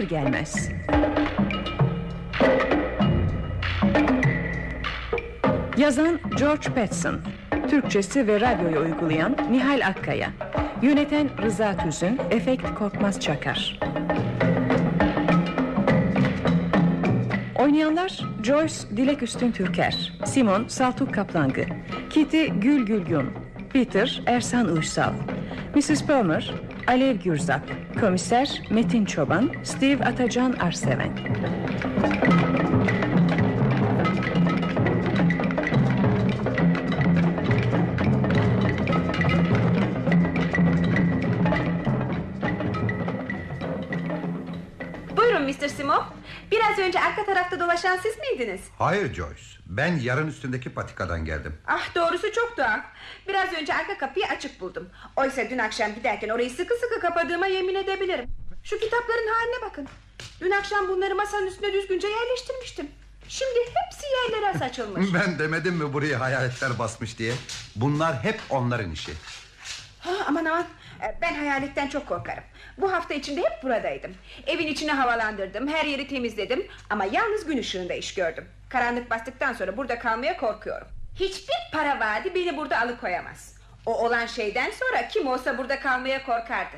gelir gelmez. Yazan George Petson, Türkçesi ve radyoyu uygulayan Nihal Akkaya, yöneten Rıza Tüzün, efekt Korkmaz Çakar. Oynayanlar Joyce Dilek Üstün Türker, Simon Saltuk Kaplangı, Kitty Gül Gülgün, Peter Ersan Uysal, Mrs. Palmer Alev Gürzap, Komiser Metin Çoban, Steve Atacan Arseven. Buyurun Mr. Simon. Biraz önce arka tarafta dolaşan siz miydiniz? Hayır Joyce. Ben yarın üstündeki patikadan geldim. Ah doğrusu çok tuhaf. Biraz önce arka kapıyı açık buldum. Oysa dün akşam giderken orayı sıkı sıkı kapadığıma yemin edebilirim. Şu kitapların haline bakın. Dün akşam bunları masanın üstüne düzgünce yerleştirmiştim. Şimdi hepsi yerlere saçılmış. Ben demedim mi buraya hayaletler basmış diye? Bunlar hep onların işi. Ha, aman aman Ee, ben hayaletten çok korkarım. Bu hafta içinde hep buradaydım. Evin içini havalandırdım, her yeri temizledim ama yalnız gün ışığında iş gördüm. Karanlık bastıktan sonra burada kalmaya korkuyorum. Hiçbir para vaadi beni burada alıkoyamaz. O olan şeyden sonra kim olsa burada kalmaya korkardı.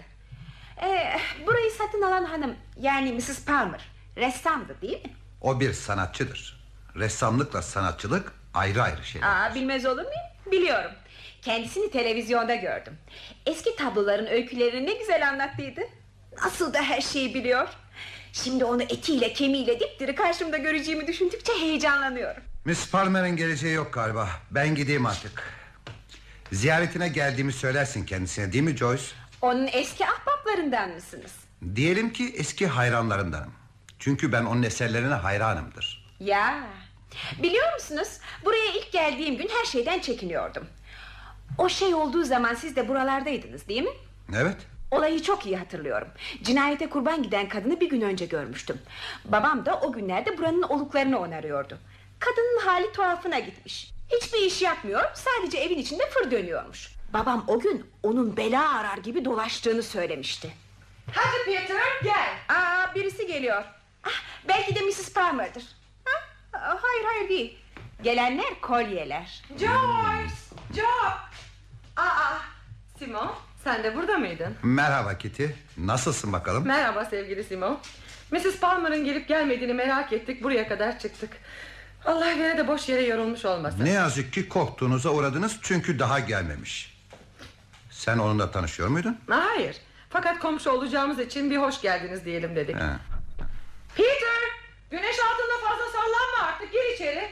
Ee, burayı satın alan hanım yani Mrs. Palmer ressamdı değil mi? O bir sanatçıdır. Ressamlıkla sanatçılık ayrı ayrı şeyler. Aa, bilmez olur muyum? Biliyorum. Kendisini televizyonda gördüm. Eski tabloların öykülerini ne güzel anlattıydı. Nasıl da her şeyi biliyor. Şimdi onu etiyle kemiğiyle dipdiri karşımda göreceğimi düşündükçe heyecanlanıyorum. Miss Palmer'ın geleceği yok galiba. Ben gideyim artık. Ziyaretine geldiğimi söylersin kendisine değil mi Joyce? Onun eski ahbaplarından mısınız? Diyelim ki eski hayranlarındanım. Çünkü ben onun eserlerine hayranımdır. Ya biliyor musunuz buraya ilk geldiğim gün her şeyden çekiniyordum. O şey olduğu zaman siz de buralardaydınız değil mi? Evet. Olayı çok iyi hatırlıyorum. Cinayete kurban giden kadını bir gün önce görmüştüm. Babam da o günlerde buranın oluklarını onarıyordu. Kadının hali tuhafına gitmiş. Hiçbir iş yapmıyor, sadece evin içinde fır dönüyormuş. Babam o gün onun bela arar gibi dolaştığını söylemişti. Hadi Peter gel. Aa, birisi geliyor. Ah, belki de Mrs. Palmer'dır. Ha? Hayır hayır değil. Gelenler kolyeler. Joyce! Joe! Aa, Simon sen de burada mıydın? Merhaba Kitty. Nasılsın bakalım? Merhaba sevgili Simon. Mrs. Palmer'ın gelip gelmediğini merak ettik. Buraya kadar çıktık. Allah vere de boş yere yorulmuş olmasın. Ne yazık ki korktuğunuza uğradınız çünkü daha gelmemiş. Sen onunla tanışıyor muydun? Hayır. Fakat komşu olacağımız için bir hoş geldiniz diyelim dedik. He. Peter! Güneş altında fazla sallanma artık. Gir içeri.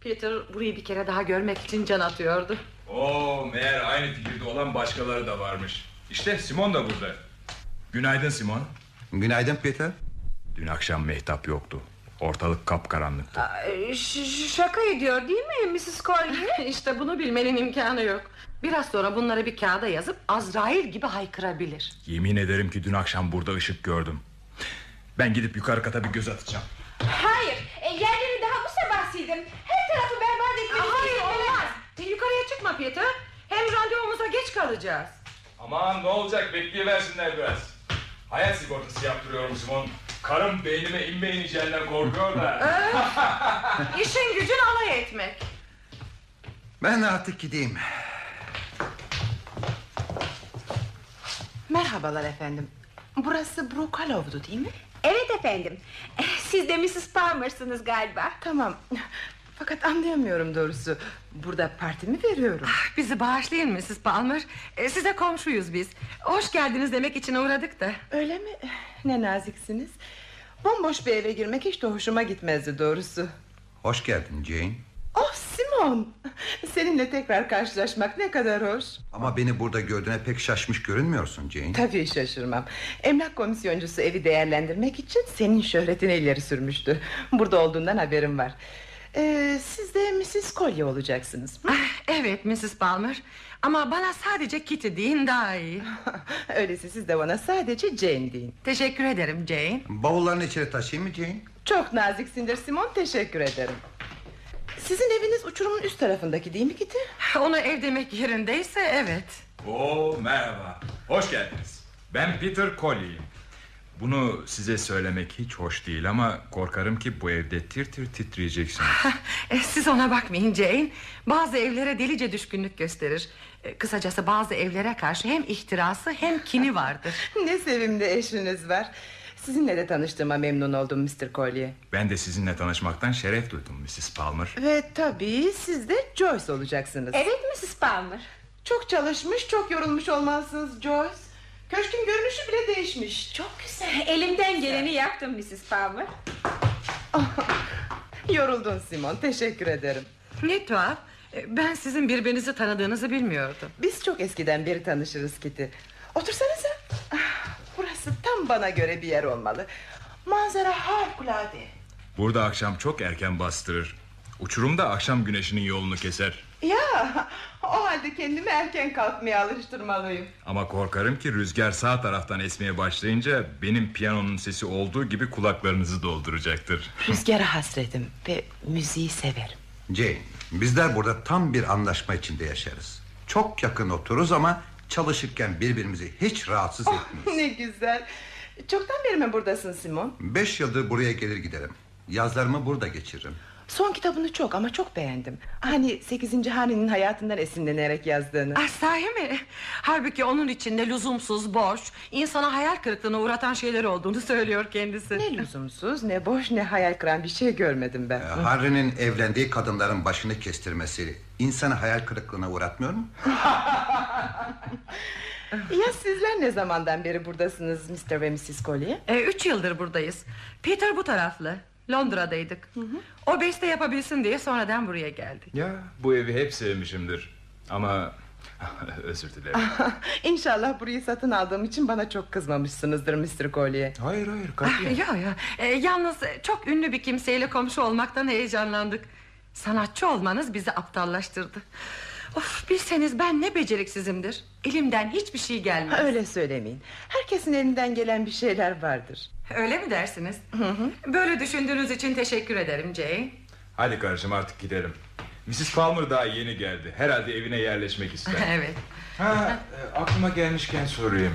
Peter burayı bir kere daha görmek için can atıyordu. Oo, meğer aynı fikirde olan başkaları da varmış. İşte Simon da burada. Günaydın Simon. Günaydın Peter. Dün akşam mehtap yoktu. Ortalık kapkaranlıktı. Aa, şaka ediyor değil mi Mrs. Collier? işte bunu bilmenin imkanı yok. Biraz sonra bunları bir kağıda yazıp Azrail gibi haykırabilir. Yemin ederim ki dün akşam burada ışık gördüm. Ben gidip yukarı kata bir göz atacağım. Hayır, e, yerleri daha bu sabah sildim. Her tarafı berbat etmenizi Hayır istemem. olmaz. Yukarıya çıkma Peter. Hem randevumuza geç kalacağız. Aman ne olacak bekleyiversinler biraz. Hayat sigortası yaptırıyorum Simon. Karım beynime inme ineceğinden korkuyor da. İşin gücün alay etmek. Ben artık gideyim. Merhabalar efendim. Burası Brokalov'du değil mi? Evet efendim. Eh, Siz de Mrs. Palmer'sınız galiba. Tamam. Fakat anlayamıyorum doğrusu. Burada parti mi veriyorum? Bizi bağışlayın Mrs. Palmer. Ee, size komşuyuz biz. Hoş geldiniz demek için uğradık da. Öyle mi? Ne naziksiniz. Bomboş bir eve girmek hiç de hoşuma gitmezdi doğrusu. Hoş geldin Jane. Oh Simon. Seninle tekrar karşılaşmak ne kadar hoş. Ama beni burada gördüğüne pek şaşmış görünmüyorsun Jane. Tabii şaşırmam. Emlak komisyoncusu evi değerlendirmek için senin şöhretini ileri sürmüştü. Burada olduğundan haberim var. Ee, siz de Mrs. Collier olacaksınız. Ah, evet Mrs. Palmer. Ama bana sadece Kitty deyin daha iyi. Öyleyse siz de bana sadece Jane deyin. Teşekkür ederim Jane. Bavullarını içeri taşıyayım mı Jane? Çok naziksindir Simon teşekkür ederim. Sizin eviniz uçurumun üst tarafındaki değil mi Kitty? Onu ev demek yerindeyse evet. Oo merhaba. Hoş geldiniz. Ben Peter Colley'im. Bunu size söylemek hiç hoş değil ama korkarım ki bu evde tir tir titreyeceksiniz. E, Siz ona bakmayın Jane Bazı evlere delice düşkünlük gösterir E, Kısacası bazı evlere karşı hem ihtirası hem kini vardır Ne sevimli eşiniz var. Sizinle de tanıştığıma memnun oldum Mr. Collier. Ben de sizinle tanışmaktan şeref duydum Mrs. Palmer. Ve tabii siz de Joyce olacaksınız. Evet Mrs. Palmer. Çok çalışmış, çok yorulmuş olmalısınız Joyce. Köşkün görünüşü bile değişmiş. Çok güzel. Elimden geleni yaptım Mrs. Palmer. Yoruldun Simon, teşekkür ederim. Ne tuhaf Ben sizin birbirinizi tanıdığınızı bilmiyordum Biz çok eskiden beri tanışırız Kitty. Otursanıza. Ah, Burası tam bana göre bir yer olmalı. Manzara harikulade. Burada akşam çok erken bastırır. Uçurumda akşam güneşinin yolunu keser. Ya o halde kendimi erken kalkmaya alıştırmalıyım. Ama korkarım ki rüzgar sağ taraftan esmeye başlayınca benim piyanonun sesi olduğu gibi kulaklarınızı dolduracaktır. Rüzgara hasretim ve müziği severim. Jane bizler burada tam bir anlaşma içinde yaşarız. Çok yakın otururuz ama çalışırken birbirimizi hiç rahatsız etmeyiz. ne güzel. Çoktan beri mi buradasın Simon? Beş yıldır buraya gelir giderim. Yazlarımı burada geçiririm. Son kitabını çok ama çok beğendim. Hani 8. Hani'nin hayatından esinlenerek yazdığını. ah, Sahi mi? Halbuki onun içinde lüzumsuz, boş insana hayal kırıklığına uğratan şeyler olduğunu söylüyor kendisi Ne lüzumsuz ne boş ne hayal kıran bir şey görmedim ben. Ee, Harry'nin evlendiği kadınların başını kestirmesi insanı hayal kırıklığına uğratmıyor mu? Ya sizler ne zamandan beri buradasınız Mr. ve Mrs. Collier? e, Üç yıldır buradayız Peter bu taraflı Londra'daydık O beste yapabilsin diye sonradan buraya geldik Ya bu evi hep sevmişimdir. Ama özür dilerim. İnşallah burayı satın aldığım için bana çok kızmamışsınızdır Mr. Collier. hayır hayır katiyen. Ya ya e, Yalnız e, çok ünlü bir kimseyle komşu olmaktan heyecanlandık Sanatçı olmanız bizi aptallaştırdı Of bilseniz ben ne beceriksizimdir Elimden hiçbir şey gelmez Öyle söylemeyin. Herkesin elinden gelen bir şeyler vardır. Öyle mi dersiniz? Böyle düşündüğünüz için teşekkür ederim Jane Hadi kardeşim artık gidelim. Mrs. Palmer daha yeni geldi. Herhalde evine yerleşmek ister. Evet ha, e, aklıma gelmişken sorayım.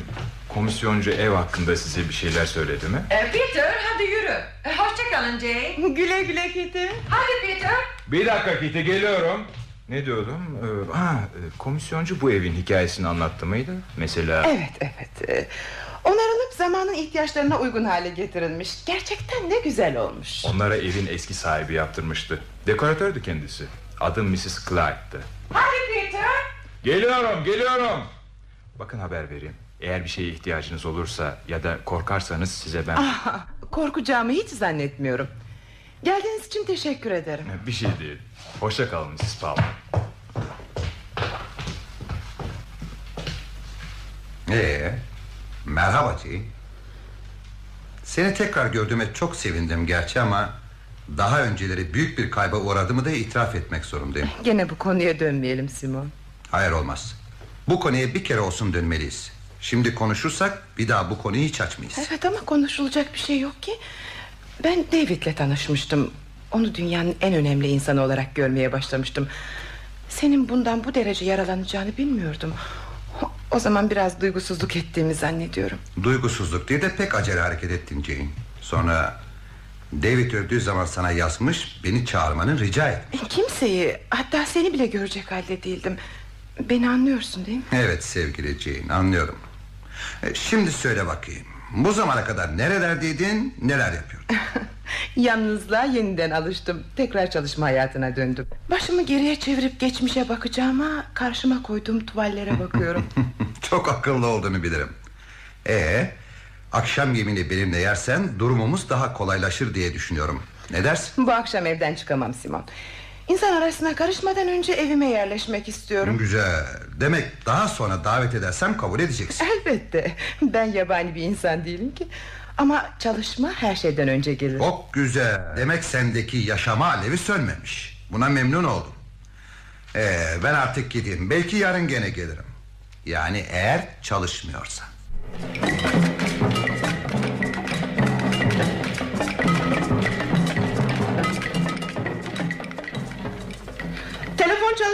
Komisyoncu ev hakkında size bir şeyler söyledi mi? E, Peter hadi yürü E, Hoşçakalın Jane Güle güle Kitty. Hadi Peter Bir dakika Kitty geliyorum. Ne diyordum? Ee, ha, e, komisyoncu bu evin hikayesini anlattı mıydı? Mesela... Evet evet. Ee, Onarılıp zamanın ihtiyaçlarına uygun hale getirilmiş. Gerçekten ne güzel olmuş. Onlara evin eski sahibi yaptırmıştı. Dekoratördü kendisi. Adı Mrs. Clark'tı. Hadi Peter Geliyorum, geliyorum. Bakın haber vereyim. Eğer bir şeye ihtiyacınız olursa ya da korkarsanız size ben... Ah, korkacağımı hiç zannetmiyorum. Geldiğiniz için teşekkür ederim. Bir şey değil. Hoşça kalın Mrs. Palmer. Ee, merhaba Jane. Seni tekrar gördüğüme çok sevindim gerçi ama... ...daha önceleri büyük bir kayba uğradığımı da itiraf etmek zorundayım. Gene bu konuya dönmeyelim Simon. Hayır olmaz. Bu konuya bir kere olsun dönmeliyiz. Şimdi konuşursak bir daha bu konuyu hiç açmayız. Evet ama konuşulacak bir şey yok ki. Ben David'le tanışmıştım. Onu dünyanın en önemli insanı olarak görmeye başlamıştım. Senin bundan bu derece yaralanacağını bilmiyordum. O zaman biraz duygusuzluk ettiğimi zannediyorum. Duygusuzluk diye de pek acele hareket ettin Jane. Sonra David öldüğü zaman sana yazmış beni çağırmanı rica et. Kimseyi hatta seni bile görecek halde değildim. Beni anlıyorsun değil mi? Evet sevgili Jane anlıyorum. E, Şimdi söyle bakayım. Bu zamana kadar nerelerdeydin neler yapıyordun? Yalnızlığa yeniden alıştım. Tekrar çalışma hayatına döndüm. Başımı geriye çevirip geçmişe bakacağıma karşıma koyduğum tuvallere bakıyorum. Çok akıllı olduğunu bilirim. Ee, akşam yemini benimle yersen durumumuz daha kolaylaşır diye düşünüyorum. Ne dersin? Bu akşam evden çıkamam Simon. İnsan arasına karışmadan önce evime yerleşmek istiyorum. Güzel. Demek daha sonra davet edersem kabul edeceksin. Elbette. Ben yabani bir insan değilim ki. Ama çalışma her şeyden önce gelir. Çok güzel. Demek sendeki yaşama alevi sönmemiş. Buna memnun oldum. Ee, ben artık gideyim. Belki yarın gene gelirim. Yani eğer çalışmıyorsa.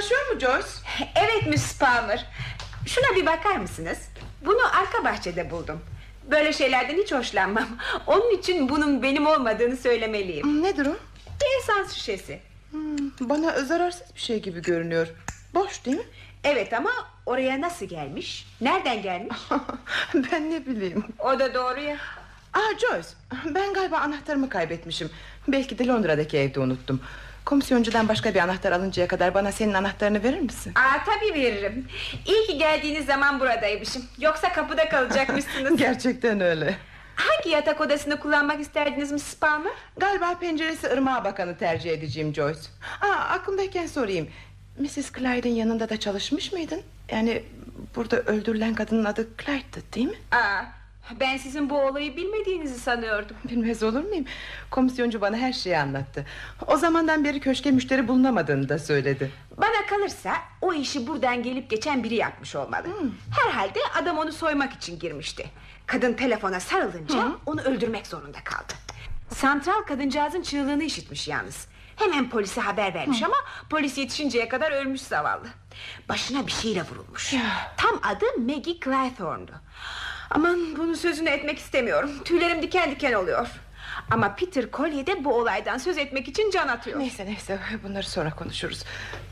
Çalışıyor mu Joyce? Evet Miss Palmer. Şuna bir bakar mısınız? Bunu arka bahçede buldum. Böyle şeylerden hiç hoşlanmam. Onun için bunun benim olmadığını söylemeliyim. Nedir o? Bir esans şişesi. Hmm, bana zararsız bir şey gibi görünüyor. Boş değil mi? Evet ama oraya nasıl gelmiş? Nereden gelmiş? ben ne bileyim. O da doğru ya. Aa Joyce ben galiba anahtarımı kaybetmişim. Belki de Londra'daki evde unuttum. Komisyoncudan başka bir anahtar alıncaya kadar bana senin anahtarını verir misin? Aa tabii veririm. İyi ki geldiğiniz zaman buradaymışım. Yoksa kapıda kalacakmışsınız. Gerçekten öyle. Hangi yatak odasını kullanmak isterdiniz Mrs. Palmer? Galiba penceresi ırmağa bakanı tercih edeceğim Joyce. Aa, aklımdayken sorayım. Mrs. Clyde'in yanında da çalışmış mıydın? Yani burada öldürülen kadının adı Clyde'dı değil mi? Aa, ben sizin bu olayı bilmediğinizi sanıyordum. Bilmez olur muyum? Komisyoncu bana her şeyi anlattı. O zamandan beri köşke müşteri bulunamadığını da söyledi. Bana kalırsa o işi buradan gelip geçen biri yapmış olmalı. Herhalde adam onu soymak için girmişti. Kadın telefona sarılınca onu öldürmek zorunda kaldı. Santral kadıncağızın çığlığını işitmiş yalnız. Hemen polise haber vermiş ama polis yetişinceye kadar ölmüş zavallı. Başına bir şeyle vurulmuş. Tam adı Maggie Claythorne'du. Aman bunun sözünü etmek istemiyorum. Tüylerim diken diken oluyor. Ama Peter Collier de bu olaydan söz etmek için can atıyor. Neyse neyse bunları sonra konuşuruz.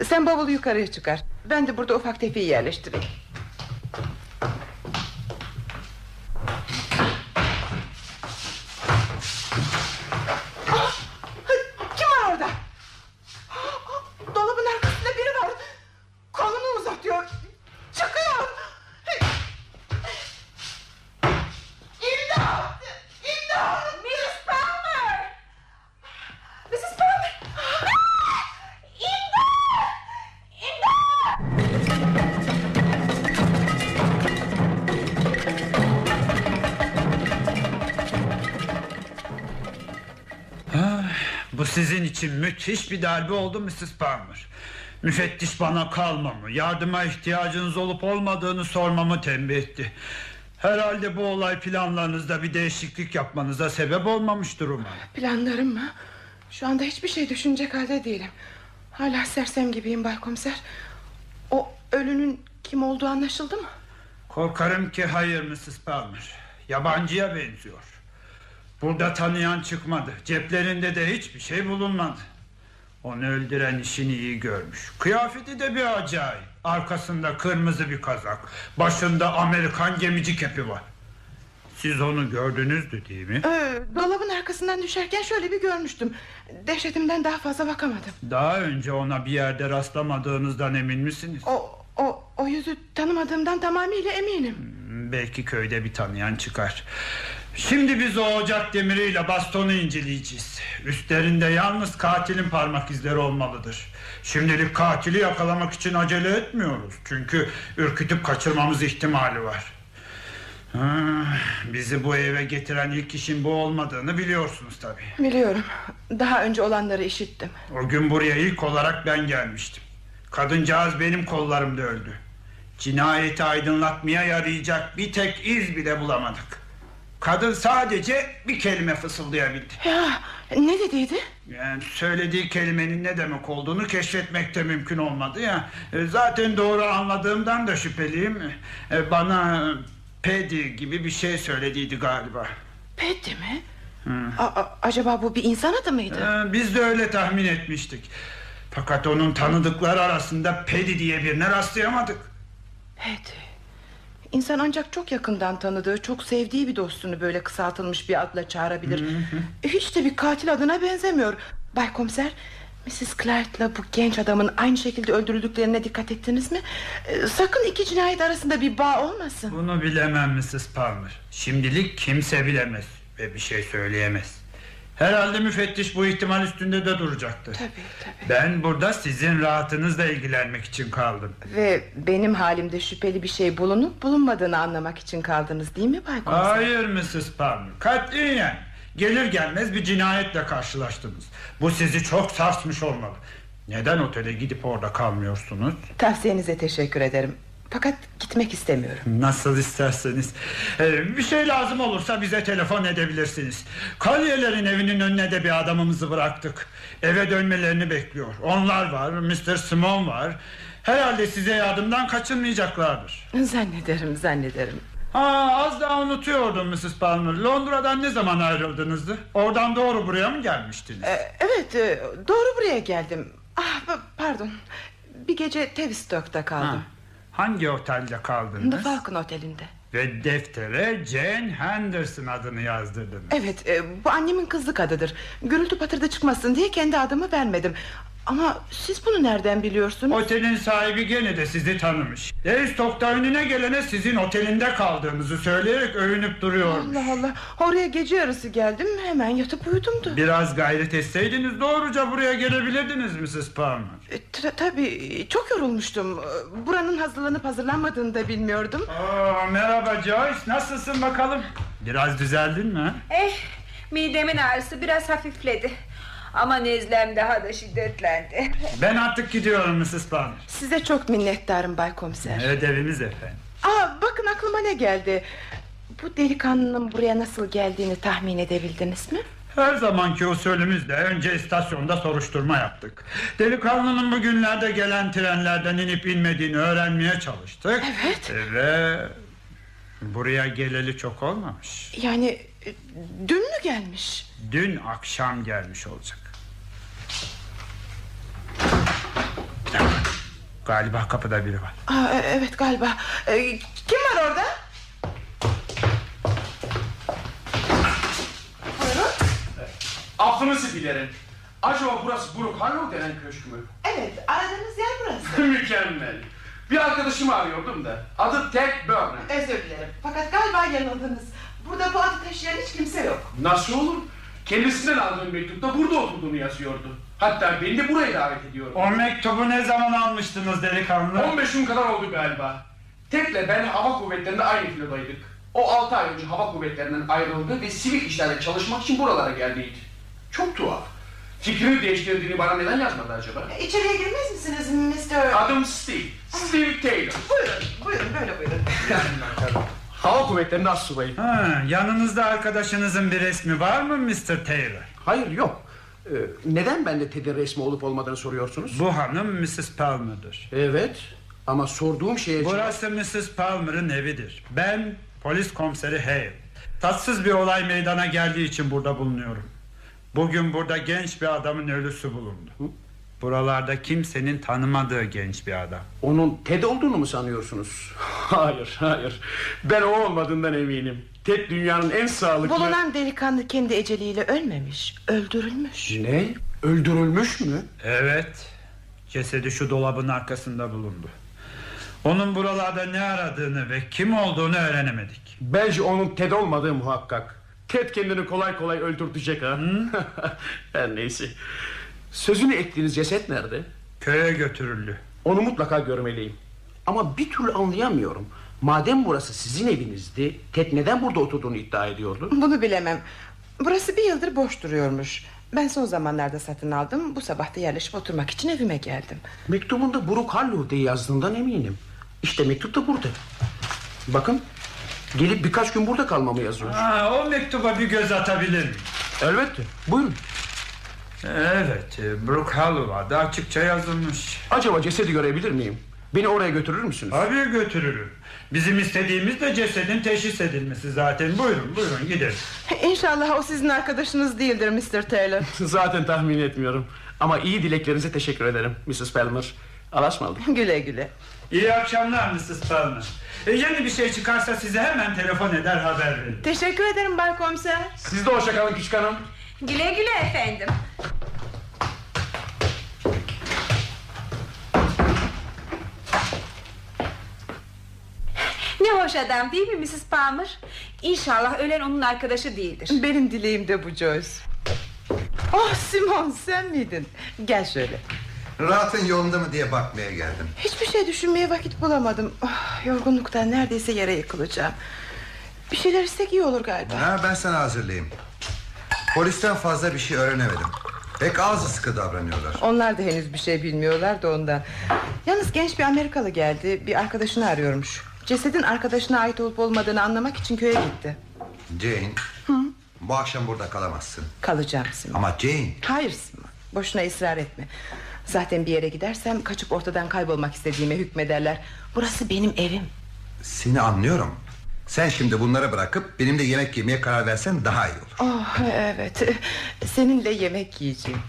Sen bavulu yukarıya çıkar. Ben de burada ufak tefeği yerleştireyim. İçin müthiş bir darbe oldu Mrs. Palmer. Müfettiş bana kalmamı, yardıma ihtiyacınız olup olmadığını sormamı tembih etti. Herhalde bu olay planlarınızda bir değişiklik yapmanıza sebep olmamıştır umarım. Planlarım mı? Şu anda hiçbir şey düşünecek halde değilim. Hala sersem gibiyim Bay Komiser. O ölünün kim olduğu anlaşıldı mı? Korkarım ki hayır Mrs. Palmer. Yabancıya benziyor. Burada tanıyan çıkmadı. Ceplerinde de hiçbir şey bulunmadı. Onu öldüren işini iyi görmüş. Kıyafeti de bir acayip. Arkasında kırmızı bir kazak. Başında Amerikan gemici kepi var. Siz onu gördünüzdü değil mi? Ee, dolabın arkasından düşerken şöyle bir görmüştüm. Dehşetimden daha fazla bakamadım. Daha önce ona bir yerde rastlamadığınızdan emin misiniz? O, o, o yüzü tanımadığımdan tamamıyla eminim. Belki köyde bir tanıyan çıkar. Şimdi biz o ocak demiriyle bastonu inceleyeceğiz. Üstlerinde yalnız katilin parmak izleri olmalıdır. Şimdilik katili yakalamak için acele etmiyoruz. Çünkü ürkütüp kaçırmamız ihtimali var. Bizi bu eve getiren ilk işin bu olmadığını biliyorsunuz tabii. Biliyorum. Daha önce olanları işittim. O gün buraya ilk olarak ben gelmiştim. Kadıncağız benim kollarımda öldü. Cinayeti aydınlatmaya yarayacak bir tek iz bile bulamadık. Kadın sadece bir kelime fısıldayabildi. Ya ne dediydi? Yani söylediği kelimenin ne demek olduğunu keşfetmek de mümkün olmadı ya. E, Zaten doğru anladığımdan da şüpheliyim. E, Bana pedi gibi bir şey söylediydi galiba. Petty mi? A- acaba bu bir insan adı mıydı? Ee, Biz de öyle tahmin etmiştik. Fakat onun tanıdıkları arasında Pedi diye birine rastlayamadık. Petty. İnsan ancak çok yakından tanıdığı, çok sevdiği bir dostunu böyle kısaltılmış bir adla çağırabilir. Hiç de bir katil adına benzemiyor. Bay Komiser, Mrs. Clyde'la bu genç adamın aynı şekilde öldürüldüklerine dikkat ettiniz mi? Ee, Sakın iki cinayet arasında bir bağ olmasın. Bunu bilemem Mrs. Palmer. Şimdilik kimse bilemez ve bir şey söyleyemez. Herhalde müfettiş bu ihtimal üstünde de duracaktır. Tabii tabii. Ben burada sizin rahatınızla ilgilenmek için kaldım. Ve benim halimde şüpheli bir şey bulunup bulunmadığını anlamak için kaldınız değil mi Bay Komiser? Hayır Mrs. Palmer. Katiyen. Gelir gelmez bir cinayetle karşılaştınız. Bu sizi çok sarsmış olmalı. Neden otele gidip orada kalmıyorsunuz? Tavsiyenize teşekkür ederim. Fakat gitmek istemiyorum. Nasıl isterseniz. Ee, bir şey lazım olursa bize telefon edebilirsiniz. Kalyelerin evinin önüne de bir adamımızı bıraktık. Eve dönmelerini bekliyor. Onlar var, Mr. Simon var. Herhalde size yardımdan kaçınmayacaklardır. Zannederim zannederim. Ha, az daha unutuyordum Mrs. Palmer. Londra'dan ne zaman ayrıldınızdı? Oradan doğru buraya mı gelmiştiniz? Ee, evet e, doğru buraya geldim Ah pa- pardon Bir gece Tavistock'ta kaldım Ha, hangi otelde kaldınız? The Falcon Oteli'nde Ve deftere Jane Henderson adını yazdırdınız. Evet e, bu annemin kızlık adıdır Gürültü patırdı çıkmasın diye kendi adımı vermedim Ama siz bunu nereden biliyorsunuz? Otelin sahibi gene de sizi tanımış. Reistok'ta önüne gelene sizin otelinde kaldığınızı söyleyerek övünüp duruyor. Allah Allah oraya gece yarısı geldim hemen yatıp uyudum da Biraz gayret etseydiniz doğruca buraya gelebilirdiniz Mrs. Palmer. E, ta- Tabii çok yorulmuştum Buranın hazırlanıp hazırlanmadığını da bilmiyordum Aa, merhaba Joyce nasılsın bakalım? Biraz düzeldin mi? Eh midemin ağrısı biraz hafifledi. Ama nezlem daha da şiddetlendi. Ben artık gidiyorum Mrs. Palmer. Size çok minnettarım Bay Komiser Ödevimiz efendim. Aa, bakın aklıma ne geldi Bu delikanlının buraya nasıl geldiğini tahmin edebildiniz mi? Her zamanki usulümüzle önce istasyonda soruşturma yaptık. Delikanlının bugünlerde gelen trenlerden inip inmediğini öğrenmeye çalıştık. Evet. Ve buraya geleli çok olmamış. Yani e, dün mü gelmiş? Dün akşam gelmiş olacak. Galiba kapıda biri var. Aa, e, evet galiba E, Kim var orada? Affınızı dilerim. Acaba burası Brook Harlow denen köşk mü? Evet aradığınız yer burası Mükemmel. Bir arkadaşımı arıyordum da. Adı Ted Burnham. Özür dilerim fakat galiba yanıldınız Burada bu adı taşıyan hiç kimse yok Nasıl olur? Kendisinden aldığım mektupta burada oturduğunu yazıyordu. Hatta beni de buraya davet ediyor. O mektubu ne zaman almıştınız delikanlı? 15 gün kadar oldu galiba. Ted'le ben hava kuvvetlerinde aynı filodaydık. O 6 ay önce hava kuvvetlerinden ayrıldı ve sivil işlerde çalışmak için buralara geldiydi. Çok tuhaf. Fikrini değiştirdiğini bana neden yazmadı acaba? İçeriye girmez misiniz Mr. Adım Steve. Steve Taylor. Buyurun buyurun böyle buyurun Hava kuvvetlerinde as subayım. Ha, yanınızda arkadaşınızın bir resmi var mı Mr. Taylor? Hayır yok. Ee, neden bende Ted'in resmi olup olmadığını soruyorsunuz? Bu hanım Mrs. Palmer'dır. Evet ama sorduğum şeye... Burası Mrs. Palmer'ın evidir. Ben polis komiseri Hale. Tatsız bir olay meydana geldiği için burada bulunuyorum. Bugün burada genç bir adamın ölüsü bulundu. Buralarda kimsenin tanımadığı genç bir adam. Onun Ted olduğunu mu sanıyorsunuz? Hayır hayır. Ben o olmadığından eminim. Ted dünyanın en sağlıklı... Bulunan delikanlı kendi eceliyle ölmemiş Öldürülmüş Ne? Öldürülmüş mü? Evet. Cesedi şu dolabın arkasında bulundu. Onun buralarda ne aradığını ve kim olduğunu öğrenemedik. Bence onun Ted olmadığı muhakkak. Ted kendini kolay kolay öldürtecek ha. Her neyse. Sözünü ettiğiniz ceset nerede? Köye götürüldü. Onu mutlaka görmeliyim. Ama bir türlü anlayamıyorum. Madem burası sizin evinizdi, Ted neden burada oturduğunu iddia ediyordu? Bunu bilemem Burası bir yıldır boş duruyormuş Ben son zamanlarda satın aldım Bu sabah da yerleşip oturmak için evime geldim Mektubunda Brook Harlow diye yazdığından eminim. İşte mektup da burada. Bakın, gelip birkaç gün burada kalmamı yazıyor. Ha, o mektuba bir göz atabilir miyim? Elbette, buyurun. Evet, e, Brook Hollow'a açıkça yazılmış. Acaba cesedi görebilir miyim? Beni oraya götürür müsünüz? Tabii götürürüm. Bizim istediğimiz de cesedin teşhis edilmesi zaten. Buyurun, buyurun gidelim. İnşallah o sizin arkadaşınız değildir Mr. Taylor Zaten tahmin etmiyorum. Ama iyi dileklerinize teşekkür ederim Mrs. Palmer. Alaşmadık. Güle güle İyi akşamlar Mrs. Palmer. E, yeni bir şey çıkarsa size hemen telefon eder haber verin. Teşekkür ederim Bay Komiser Siz de hoşça kalın küçük hanım. Güle güle efendim. Ne hoş adam değil mi Mrs. Palmer? İnşallah ölen onun arkadaşı değildir. Benim dileğim de bu Joyce Oh Simon sen miydin Gel şöyle Rahatın yolunda mı diye bakmaya geldim. Hiçbir şey düşünmeye vakit bulamadım oh, Yorgunluktan neredeyse yere yıkılacağım Bir şeyler istek iyi olur galiba Ha, ben sana hazırlayayım. Polisten fazla bir şey öğrenemedim. Pek ağzı sıkı davranıyorlar. Onlar da henüz bir şey bilmiyorlar da ondan. Yalnız genç bir Amerikalı geldi. Bir arkadaşını arıyormuş. Cesedin arkadaşına ait olup olmadığını anlamak için köye gitti. Jane, bu akşam burada kalamazsın. Kalacağım Simon. Ama Jane, Hayır Simon. Boşuna ısrar etme. Zaten bir yere gidersem kaçıp ortadan kaybolmak istediğime hükmederler. Burası benim evim. Seni anlıyorum. Sen şimdi bunları bırakıp benimle yemek yemeye karar versen daha iyi olur. Oh evet. Seninle yemek yiyeceğim.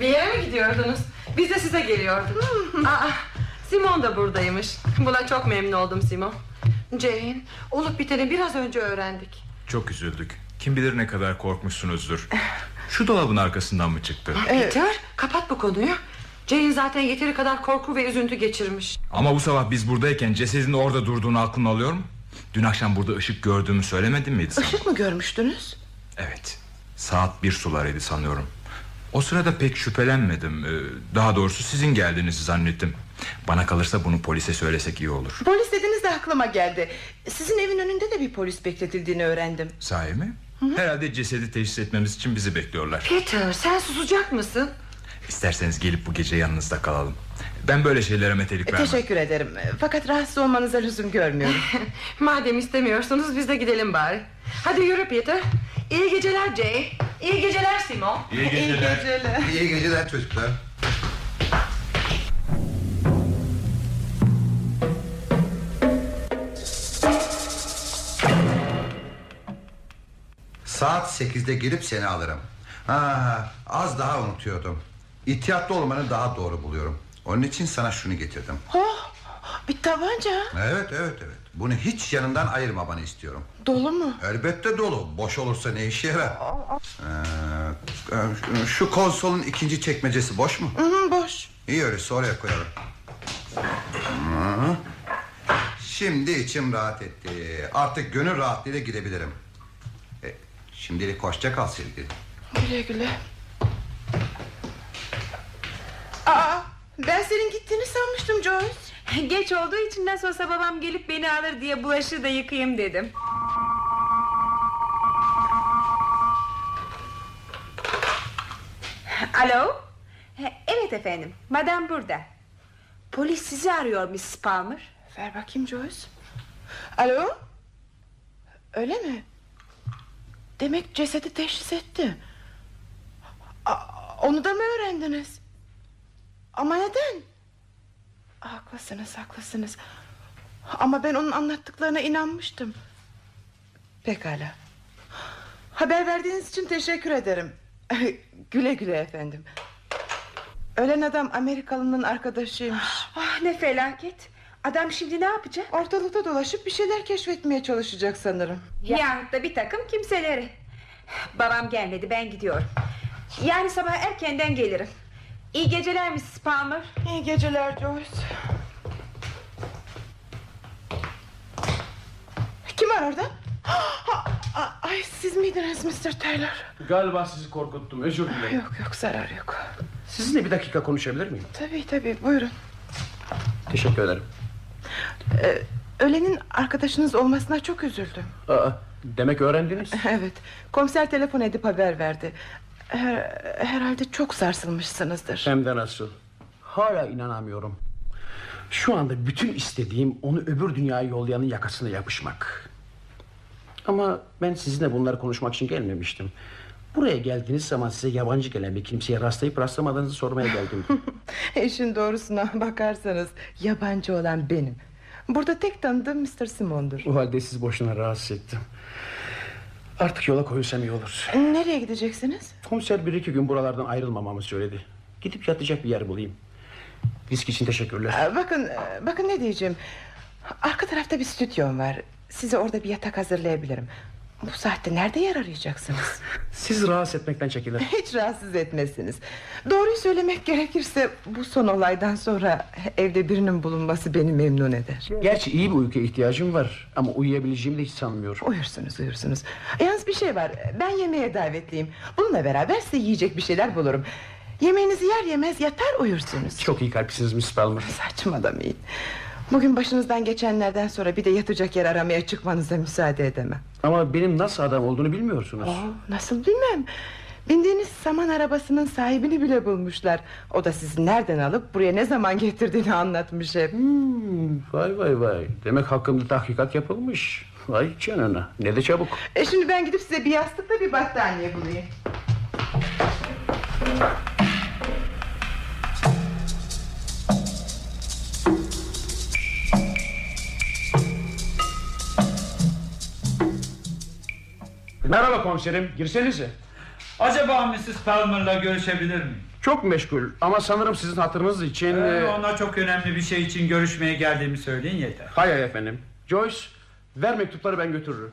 Bir yere mi gidiyordunuz? Biz de size geliyorduk. Aa, Simon da buradaymış. Buna çok memnun oldum Simon. Jane, olup biteni biraz önce öğrendik. Çok üzüldük. Kim bilir ne kadar korkmuşsunuzdur. Şu dolabın arkasından mı çıktı? Peter, kapat bu konuyu. Jane zaten yeteri kadar korku ve üzüntü geçirmiş. Ama bu sabah biz buradayken cesedin orada durduğunu aklın alıyor mu? Dün akşam burada ışık gördüğümü söylemedin miydi sana? Işık mı görmüştünüz? Evet. Saat bir sularıydı sanıyorum. O sırada pek şüphelenmedim. Ee, Daha doğrusu sizin geldiğinizi zannettim. Bana kalırsa bunu polise söylesek iyi olur. Polis dediniz de aklıma geldi. Sizin evin önünde de bir polis bekletildiğini öğrendim. Sahi mi? Herhalde cesedi teşhis etmemiz için bizi bekliyorlar. Peter, sen susacak mısın? İsterseniz gelip bu gece yanınızda kalalım. Ben böyle şeylere metelik E, vermem. Teşekkür ederim. Fakat rahatsız olmanıza lüzum görmüyorum. Madem istemiyorsunuz biz de gidelim bari. Hadi yürü Peter. İyi geceler Jane. İyi geceler Simon. İyi geceler. geceler. İyi geceler çocuklar. Saat sekizde gelip seni alırım. Ha, az daha unutuyordum. İhtiyatlı olmanı daha doğru buluyorum. Onun için sana şunu getirdim. Oh, bir tabanca. Evet evet evet. Bunu hiç yanından ayırmamanı istiyorum. Dolu mu? Elbette dolu. Boş olursa ne işe yarar? Ee, şu konsolun ikinci çekmecesi boş mu? Hı hı, boş. İyi öyleyse oraya koyalım. Hı. Şimdi içim rahat etti. Artık gönül rahatlığıyla gidebilirim. E, şimdilik hoşça kal sevgili. Güle güle. Aa, ben senin gittiğini sanmıştım Joyce. Geç olduğu için nasıl olsa babam gelip beni alır diye bulaşığı da yıkayayım dedim. Alo? Evet efendim. Madam burada. Polis sizi arıyor Miss Palmer. Ver bakayım Joyce. Alo? Öyle mi? Demek cesedi teşhis etti. Onu da mı öğrendiniz? Ama neden? Haklısınız, haklısınız. Ama ben onun anlattıklarına inanmıştım. Pekala. Haber verdiğiniz için teşekkür ederim. güle güle efendim. Ölen adam Amerikalının arkadaşıymış. Ah ne felaket. Adam şimdi ne yapacak? Ortalıkta dolaşıp bir şeyler keşfetmeye çalışacak sanırım. Yahut da bir takım kimseleri. Babam gelmedi ben gidiyorum. Yani sabah erkenden gelirim. İyi geceler Miss Palmer. İyi geceler Joyce. Kim var orada? Ay siz miydiniz Mr. Taylor? Galiba sizi korkuttum özür dilerim. Yok yok zarar yok. Sizinle bir dakika konuşabilir miyim? Tabii tabii buyurun. Teşekkür ederim. Ee, ölenin arkadaşınız olmasına çok üzüldüm. Aa, demek öğrendiniz. Evet komiser telefon edip haber verdi. Her, herhalde çok sarsılmışsınızdır. Hem de nasıl. Hala inanamıyorum. Şu anda bütün istediğim onu öbür dünyaya yollayanın yakasına yapışmak. Ama ben sizinle bunları konuşmak için gelmemiştim. Buraya geldiğiniz zaman size yabancı gelen bir kimseye rastlayıp rastlamadığınızı sormaya geldim. İşin doğrusuna bakarsanız yabancı olan benim. Burada tek tanıdığım Mr. Simon'dur. o halde siz boşuna rahatsız ettim. Artık yola koyulsam iyi olur. Nereye gideceksiniz? Komiser bir iki gün buralardan ayrılmamamı söyledi. Gidip yatacak bir yer bulayım. Viski için teşekkürler. Aa, Bakın bakın ne diyeceğim. Arka tarafta bir stüdyom var. Size orada bir yatak hazırlayabilirim. Bu saatte nerede yer arayacaksınız? Siz rahatsız etmekten çekinir. Hiç rahatsız etmezsiniz. Doğruyu söylemek gerekirse bu son olaydan sonra evde birinin bulunması beni memnun eder. Gerçi iyi bir uykuya ihtiyacım var. Ama uyuyabileceğimi de hiç sanmıyorum. Uyursunuz uyursunuz. Yalnız bir şey var. Ben yemeğe davetliyim. Bununla beraber size yiyecek bir şeyler bulurum. Yemeğinizi yer yemez yatar uyursunuz. Çok iyi kalplisiniz Miss Palmer. Saçmalamayın. Bugün başınızdan geçenlerden sonra bir de yatacak yer aramaya çıkmanıza müsaade edemem. Ama benim nasıl adam olduğunu bilmiyorsunuz. Oo, nasıl bilmem. Bindiğiniz saman arabasının sahibini bile bulmuşlar. O da sizi nereden alıp buraya ne zaman getirdiğini anlatmış hep. Hmm, vay vay vay. Demek hakkımda tahkikat yapılmış. Vay canına. Ne de çabuk. E şimdi ben gidip size bir yastıkla bir battaniye bulayım. Merhaba komiserim girsenize Acaba Mrs. Palmer'la görüşebilir miyim? Çok meşgul ama sanırım sizin hatırınız için Ee, e, ona çok önemli bir şey için görüşmeye geldiğimi söyleyin yeter. Hay hay efendim Joyce ver mektupları ben götürürüm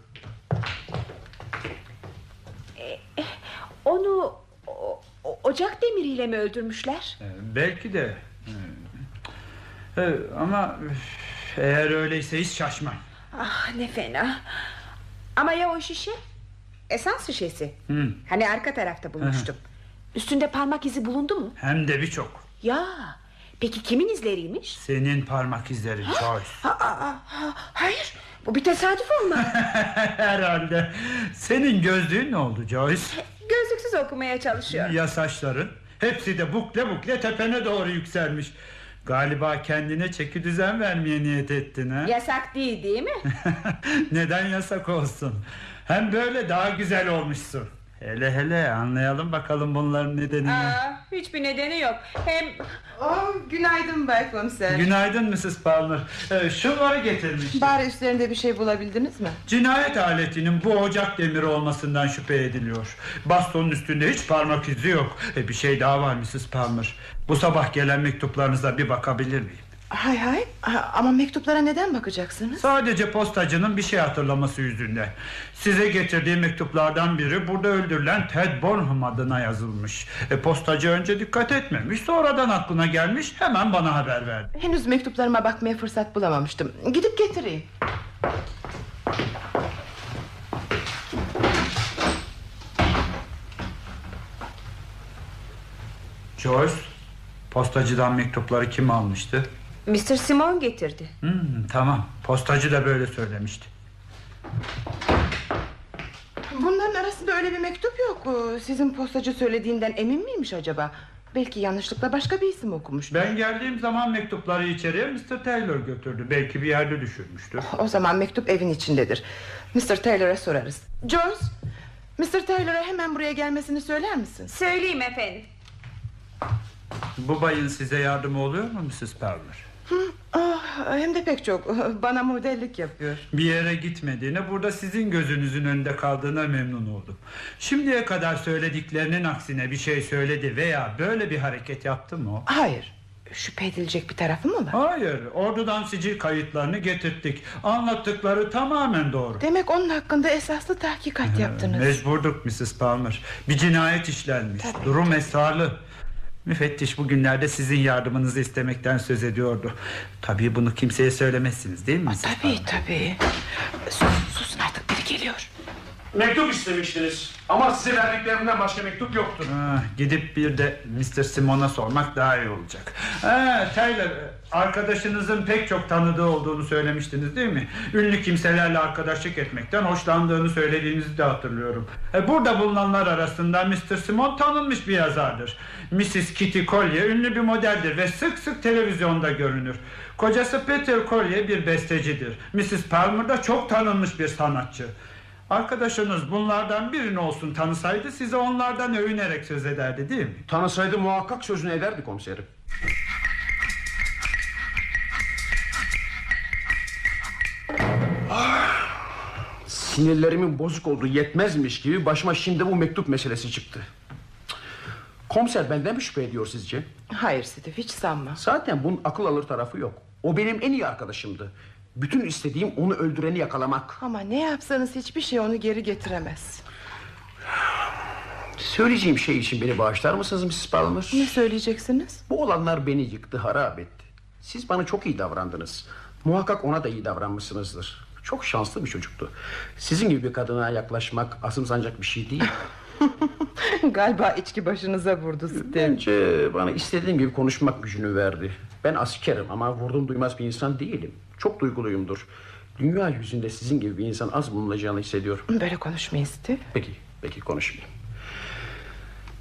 Onu o- ocak demiriyle mi öldürmüşler? Ee, belki de. Ee, ama üf, eğer öyleyse hiç şaşmam. Ah ne fena. Ama ya o şişe? Esans şişesi. Hı. Hani arka tarafta bulmuştum. Üstünde parmak izi bulundu mu? Hem de birçok. Ya peki kimin izleriymiş? Senin parmak izlerin Joyce. Aa, aa, aa, hayır bu bir tesadüf olmaz. Herhalde. Senin gözlüğün ne oldu Joyce? Gözlüksüz okumaya çalışıyor. Ya saçların? Hepsi de bukle bukle tepene doğru yükselmiş. Galiba kendine çeki düzen vermeye niyet ettin ha? Yasak değil değil mi? Neden yasak olsun? Hem böyle daha güzel olmuşsun. Hele hele anlayalım bakalım bunların nedenini. Aa, hiçbir nedeni yok. Hem Oh, günaydın Bay Komiser. Günaydın Mrs. Palmer. Ee, şunları getirmiş. Bari üstlerinde bir şey bulabildiniz mi? Cinayet aletinin bu ocak demiri olmasından şüphe ediliyor. Bastonun üstünde hiç parmak izi yok. E, bir şey daha var Mrs. Palmer. Bu sabah gelen mektuplarınıza bir bakabilir miyim? Hay hay Ha, ama mektuplara neden bakacaksınız? Sadece postacının bir şey hatırlaması yüzünden. Size getirdiği mektuplardan biri burada öldürülen Ted Bonham adına yazılmış. E, postacı önce dikkat etmemiş, sonradan aklına gelmiş, hemen bana haber verdi. Henüz mektuplarıma bakmaya fırsat bulamamıştım. Gidip getireyim. Joyce, postacıdan mektupları kim almıştı? Mr. Simon getirdi. Hmm, tamam, postacı da böyle söylemişti. Bunların arasında öyle bir mektup yok. Ee, Sizin postacı söylediğinden emin miymiş acaba? Belki yanlışlıkla başka bir isim okumuş. Ben geldiğim zaman mektupları içeriye Mr. Taylor götürdü. Belki bir yerde düşürmüştür. O zaman mektup evin içindedir. Mr. Taylor'a sorarız. Joyce, Mr. Taylor'a hemen buraya gelmesini söyler misin? Söyleyeyim efendim. Bu bayın size yardımı oluyor mu Mrs. Palmer? Ah, hem de pek çok. Bana modellik yapıyor. Bir yere gitmediğine burada sizin gözünüzün önünde kaldığına memnun oldum. Şimdiye kadar söylediklerinin aksine bir şey söyledi veya böyle bir hareket yaptı mı o? Hayır. Şüphe edilecek bir tarafı mı var? Hayır, ordudan sicil kayıtlarını getirttik. Anlattıkları tamamen doğru. Demek onun hakkında esaslı tahkikat yaptınız. Mecburduk Mrs. Palmer. Bir cinayet işlenmiş. Durum esrarlı. Müfettiş bugünlerde sizin yardımınızı istemekten söz ediyordu. Tabii bunu kimseye söylemezsiniz değil mi? Tabii tabii. Sus, susun artık biri geliyor. Mektup istemiştiniz Ama size verdiklerimden başka mektup yoktu gidip bir de Mr. Simon'a sormak daha iyi olacak. Ha, Taylor, arkadaşınızın pek çok tanıdığı olduğunu söylemiştiniz değil mi? Ünlü kimselerle arkadaşlık etmekten hoşlandığını söylediğinizi de hatırlıyorum. E, burada bulunanlar arasında Mr. Simon tanınmış bir yazardır. Mrs. Kitty Collier ünlü bir modeldir ve sık sık televizyonda görünür. Kocası Peter Collier bir bestecidir. Mrs. Palmer da çok tanınmış bir sanatçı. Arkadaşınız bunlardan birini olsun tanısaydı size onlardan övünerek söz ederdi değil mi? Tanısaydı muhakkak sözünü ederdi komiserim Ah, Sinirlerimin bozuk olduğu yetmezmiş gibi başıma şimdi bu mektup meselesi çıktı. Komiser benden mi şüphe ediyor sizce? Hayır Steve hiç sanma. Zaten bunun akıl alır tarafı yok. O benim en iyi arkadaşımdı. Bütün istediğim onu öldüreni yakalamak. Ama ne yapsanız hiçbir şey onu geri getiremez. Söyleyeceğim şey için beni bağışlar mısınız Mrs. Palmer? Ne söyleyeceksiniz? Bu olanlar beni yıktı, harap etti. Siz bana çok iyi davrandınız. Muhakkak ona da iyi davranmışsınızdır. Çok şanslı bir çocuktu. Sizin gibi bir kadına yaklaşmak asımsanacak bir şey değil. Galiba içki başınıza vurdu Steve. Bence bana istediğim gibi konuşmak gücünü verdi. Ben askerim ama vurdum duymaz bir insan değilim. Çok duyguluyumdur. Dünya yüzünde sizin gibi bir insan az bulunacağını hissediyorum. Böyle konuşmayın Steve. Peki, peki konuşmayayım.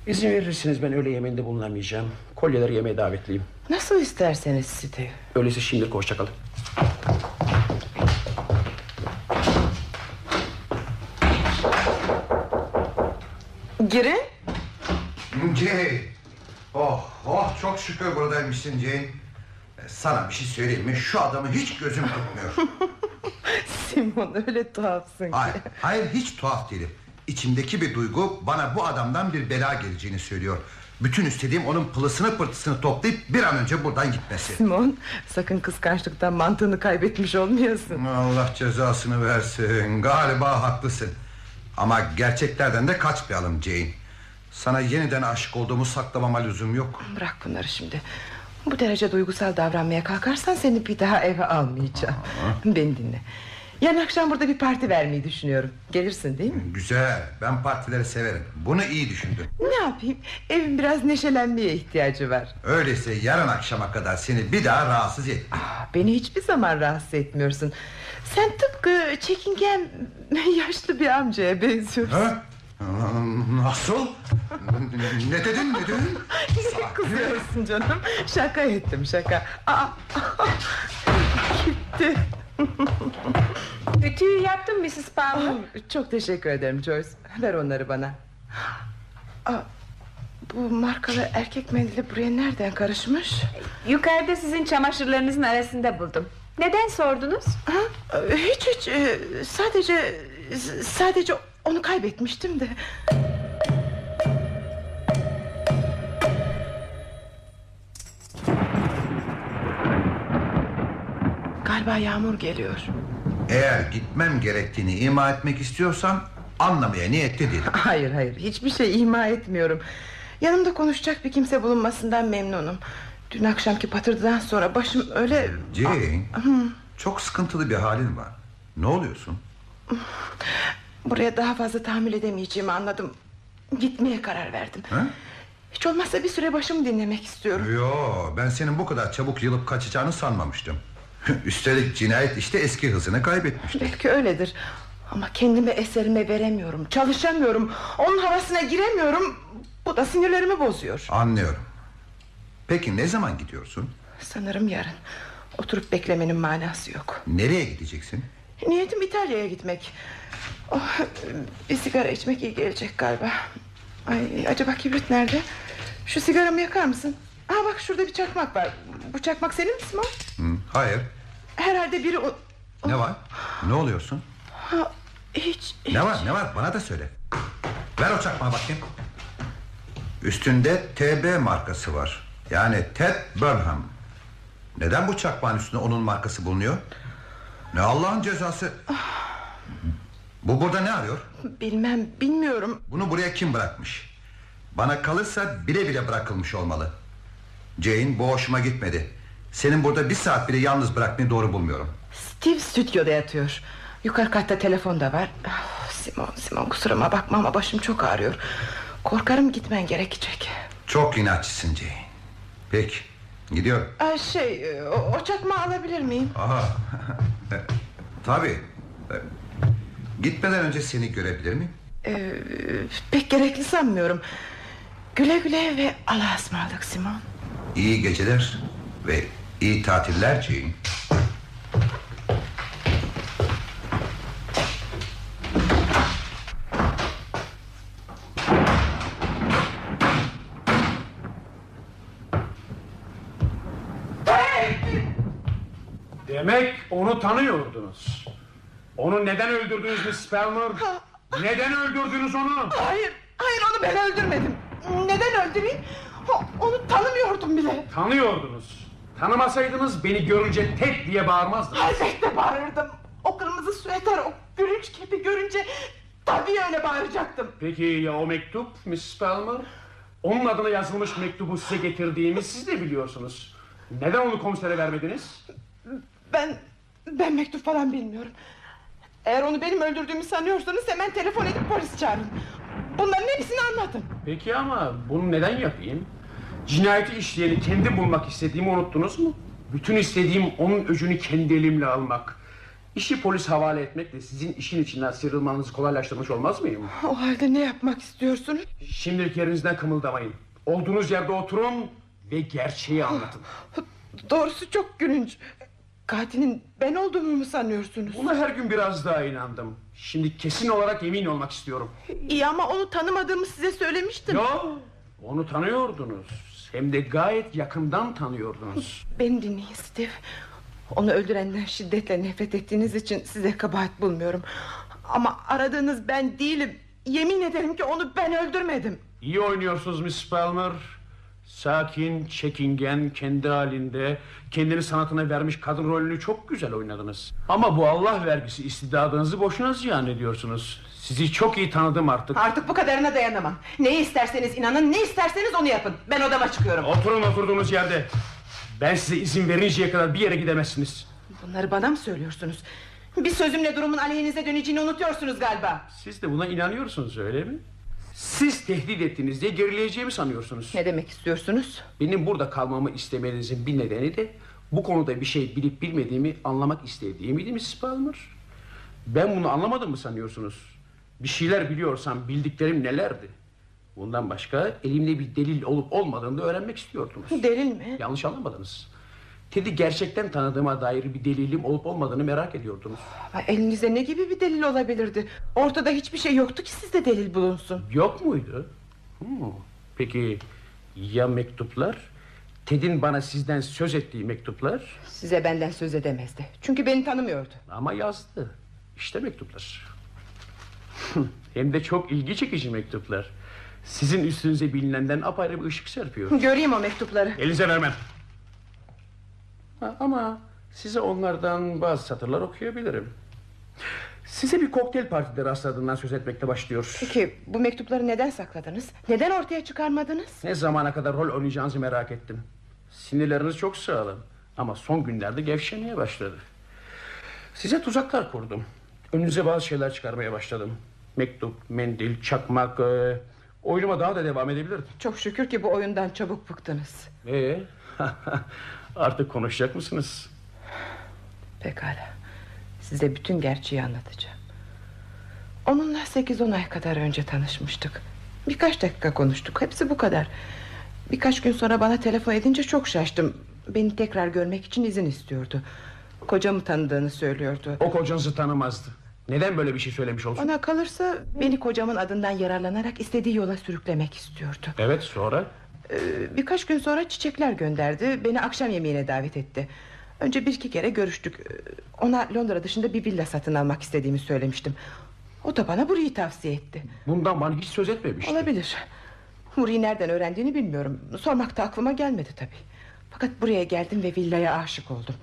İzin verirseniz ben öğle yemeğinde bulunamayacağım. Kolyeleri yemeğe davetliyim. Nasıl isterseniz Steve. Öyleyse şimdilik hoşçakalın. Girin. Jane. Oh, oh çok şükür buradaymışsın Jane. Sana bir şey söyleyeyim mi? Şu adamı hiç gözüm tutmuyor. Simon öyle tuhafsın ki. Hayır, hayır hiç tuhaf değilim. İçimdeki bir duygu bana bu adamdan bir bela geleceğini söylüyor. Bütün istediğim onun pılısını pırtısını toplayıp bir an önce buradan gitmesi. Simon sakın kıskançlıktan mantığını kaybetmiş olmayasın. Allah cezasını versin. Galiba haklısın. Ama gerçeklerden de kaçmayalım Jane. Sana yeniden aşık olduğumu saklamama lüzum yok. Bırak bunları şimdi. Bu derece duygusal davranmaya kalkarsan seni bir daha eve almayacağım. Beni dinle. Yarın akşam burada bir parti vermeyi düşünüyorum. Gelirsin değil mi? Güzel. Ben partileri severim. Bunu iyi düşündün. Ne yapayım? Evin biraz neşelenmeye ihtiyacı var. Öyleyse yarın akşama kadar seni bir daha rahatsız et. Beni hiçbir zaman rahatsız etmiyorsun. Sen tıpkı çekingen yaşlı bir amcaya benziyorsun. Ha? Nasıl? Ne dedin ne dedin? Niye kızıyorsun canım? Şaka ettim şaka. Aa, gitti. Ütüyü yaptım Mrs. Palmer. Çok teşekkür ederim Joyce. Ver onları bana. Aa, bu markalı erkek mendili buraya nereden karışmış? Yukarıda sizin çamaşırlarınızın arasında buldum. Neden sordunuz? Ha, hiç hiç e, sadece sadece onu kaybetmiştim de. Galiba yağmur geliyor. Eğer gitmem gerektiğini ima etmek istiyorsan anlamaya niyetli değilim. Hayır hayır hiçbir şey ima etmiyorum. Yanımda konuşacak bir kimse bulunmasından memnunum. Dün akşamki patırdıdan sonra başım öyle... Jane çok sıkıntılı bir halin var. Ne oluyorsun? Buraya daha fazla tahammül edemeyeceğimi anladım. Gitmeye karar verdim. Ha? Hiç olmazsa bir süre başımı dinlemek istiyorum. Yo ben senin bu kadar çabuk yılıp kaçacağını sanmamıştım. Üstelik cinayet işte eski hızını kaybetmişti. Belki öyledir. Ama kendimi eserime veremiyorum. Çalışamıyorum. Onun havasına giremiyorum. Bu da sinirlerimi bozuyor. Anlıyorum. Peki ne zaman gidiyorsun? Sanırım yarın. Oturup beklemenin manası yok. Nereye gideceksin? Niyetim İtalya'ya gitmek. Oh, bir sigara içmek iyi gelecek galiba. Ay, acaba kibrit nerede? Şu sigaramı yakar mısın? Ha bak şurada bir çakmak var. Bu çakmak senin mi Simon? Hı, hayır. Herhalde biri o... Ne var? Ne oluyorsun? Ha, hiç, hiç. Ne var ne var bana da söyle. Ver o çakmağı bakayım. Üstünde TB markası var. Yani Ted Burnham. Neden bu çakmağın üstünde onun markası bulunuyor? Ne Allah'ın cezası. Bu burada ne arıyor? Bilmem bilmiyorum. Bunu buraya kim bırakmış? Bana kalırsa bile bile bırakılmış olmalı. Jane bu hoşuma gitmedi. Senin burada bir saat bile yalnız bırakmayı doğru bulmuyorum. Steve stüdyoda yatıyor. Yukarı katta telefon da var. Ah, Simon Simon kusuruma bakma ama başım çok ağrıyor. Korkarım gitmen gerekecek. Çok inatçısın Jane. Peki gidiyorum. Aa, şey o, o çakmağı alabilir miyim? Aha. E, Tabii. E, Gitmeden önce seni görebilir miyim? Ee, pek gerekli sanmıyorum. Güle güle ve Allah'a ısmarladık Simon. İyi geceler ve iyi tatiller Jane. Demek onu tanıyordunuz. Onu neden öldürdünüz Miss Spelmer? Neden öldürdünüz onu? Hayır, hayır onu ben öldürmedim. Neden öldüreyim? Onu tanımıyordum bile. Tanıyordunuz. Tanımasaydınız beni görünce tek diye bağırmazdınız. Elbette bağırırdım. O kırmızı süeter, o gülünç kepi görünce tabii öyle bağıracaktım. Peki ya o mektup Miss Spelmer? Onun adına yazılmış mektubu size getirdiğimi siz de biliyorsunuz. Neden onu komisere vermediniz? Ben, ben mektup falan bilmiyorum. Eğer onu benim öldürdüğümü sanıyorsanız hemen telefon edip polis çağırın. Bunların hepsini anladım. Peki ama bunu neden yapayım? Cinayeti işleyeni kendi bulmak istediğimi unuttunuz mu? Bütün istediğim onun öcünü kendi elimle almak. İşi polis havale etmekle sizin işin içinden sıyrılmanızı kolaylaştırmış olmaz mıyım? O halde ne yapmak istiyorsunuz? Şimdilik yerinizden kımıldamayın. Olduğunuz yerde oturun ve gerçeği anlatın. Doğrusu çok gülünç. Katilin ben olduğumu mu sanıyorsunuz? Buna her gün biraz daha inandım. Şimdi kesin olarak emin olmak istiyorum. İyi ama onu tanımadığımı size söylemiştim. Yo, onu tanıyordunuz. Hem de gayet yakından tanıyordunuz. Beni dinleyin Steve. Onu öldürenden şiddetle nefret ettiğiniz için size kabahat bulmuyorum. Ama aradığınız ben değilim. Yemin ederim ki onu ben öldürmedim. İyi oynuyorsunuz Miss Palmer. Sakin, çekingen, kendi halinde Kendini sanatına vermiş kadın rolünü çok güzel oynadınız Ama bu Allah vergisi istidadınızı boşuna ziyan ediyorsunuz Sizi çok iyi tanıdım artık Artık bu kadarına dayanamam. Ne isterseniz inanın, ne isterseniz onu yapın. Ben odama çıkıyorum. Oturun oturduğunuz yerde Ben size izin verinceye kadar bir yere gidemezsiniz Bunları bana mı söylüyorsunuz? Bir sözümle durumun aleyhinize döneceğini unutuyorsunuz galiba. Siz de buna inanıyorsunuz öyle mi? Siz tehdit ettiniz diye gerileyeceğimi sanıyorsunuz Ne demek istiyorsunuz? Benim burada kalmamı istemenizin bir nedeni de Bu konuda bir şey bilip bilmediğimi anlamak istediğimiydi Mrs. Palmer Ben bunu anlamadım mı sanıyorsunuz? Bir şeyler biliyorsam bildiklerim nelerdi? Bundan başka elimde bir delil olup olmadığını da öğrenmek istiyordunuz Delil mi? Yanlış anlamadınız Ted'i gerçekten tanıdığıma dair bir delilim olup olmadığını merak ediyordunuz Ama Elinizde ne gibi bir delil olabilirdi? Ortada hiçbir şey yoktu ki sizde delil bulunsun. Yok muydu? Hmm. Peki ya mektuplar? Ted'in bana sizden söz ettiği mektuplar Size benden söz edemezdi. Çünkü beni tanımıyordu. ama yazdı. İşte mektuplar. Hem de çok ilgi çekici mektuplar. Sizin üstünüze bilinenden apayrı bir ışık serpiyor. Göreyim o mektupları. Elinize vermem. Ha, ama size onlardan bazı satırlar okuyabilirim. Size bir kokteyl partide rastladığından söz etmekle başlıyor. Peki bu mektupları neden sakladınız? Neden ortaya çıkarmadınız? Ne zamana kadar rol oynayacağınızı merak ettim. Sinirleriniz çok sağlam. Ama son günlerde gevşemeye başladı. Size tuzaklar kurdum. Önünüze bazı şeyler çıkarmaya başladım. Mektup, mendil, çakmak... E, oyunuma daha da devam edebilirdim. Çok şükür ki bu oyundan çabuk bıktınız. Ee, artık konuşacak mısınız? Pekala. Size bütün gerçeği anlatacağım. Onunla 8-10 ay kadar önce tanışmıştık. Birkaç dakika konuştuk. Hepsi bu kadar. Birkaç gün sonra bana telefon edince çok şaştım. Beni tekrar görmek için izin istiyordu. Kocamı tanıdığını söylüyordu. O kocanızı tanımazdı. Neden böyle bir şey söylemiş olsun? Ona kalırsa beni kocamın adından yararlanarak istediği yola sürüklemek istiyordu. Evet sonra? Ee, birkaç gün sonra çiçekler gönderdi. Beni akşam yemeğine davet etti. Önce bir iki kere görüştük. Ee, Ona Londra dışında bir villa satın almak istediğimi söylemiştim. O da bana burayı tavsiye etti. Bundan bana hiç söz etmemişti. Olabilir. Burayı nereden öğrendiğini bilmiyorum. Sormak da aklıma gelmedi tabii. Fakat buraya geldim ve villaya aşık oldum.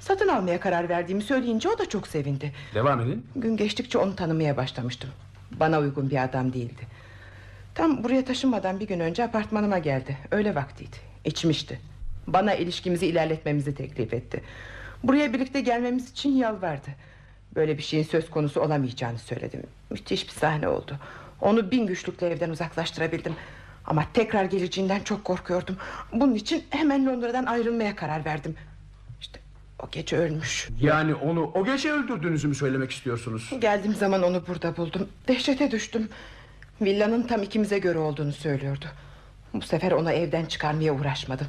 Satın almaya karar verdiğimi söyleyince o da çok sevindi. Devam edin. Gün geçtikçe onu tanımaya başlamıştım. Bana uygun bir adam değildi. Tam buraya taşınmadan bir gün önce apartmanıma geldi. Öyle vaktiydi. İçmişti. Bana ilişkimizi ilerletmemizi teklif etti. Buraya birlikte gelmemiz için yalvardı. Böyle bir şeyin söz konusu olamayacağını söyledim. Müthiş bir sahne oldu. Onu bin güçlükle evden uzaklaştırabildim. Ama tekrar geleceğinden çok korkuyordum. Bunun için hemen Londra'dan ayrılmaya karar verdim. İşte o gece ölmüş. Yani onu o gece öldürdüğünüzü mü söylemek istiyorsunuz? Geldiğim zaman onu burada buldum. Dehşete düştüm. Villanın tam ikimize göre olduğunu söylüyordu. Bu sefer ona evden çıkarmaya uğraşmadım.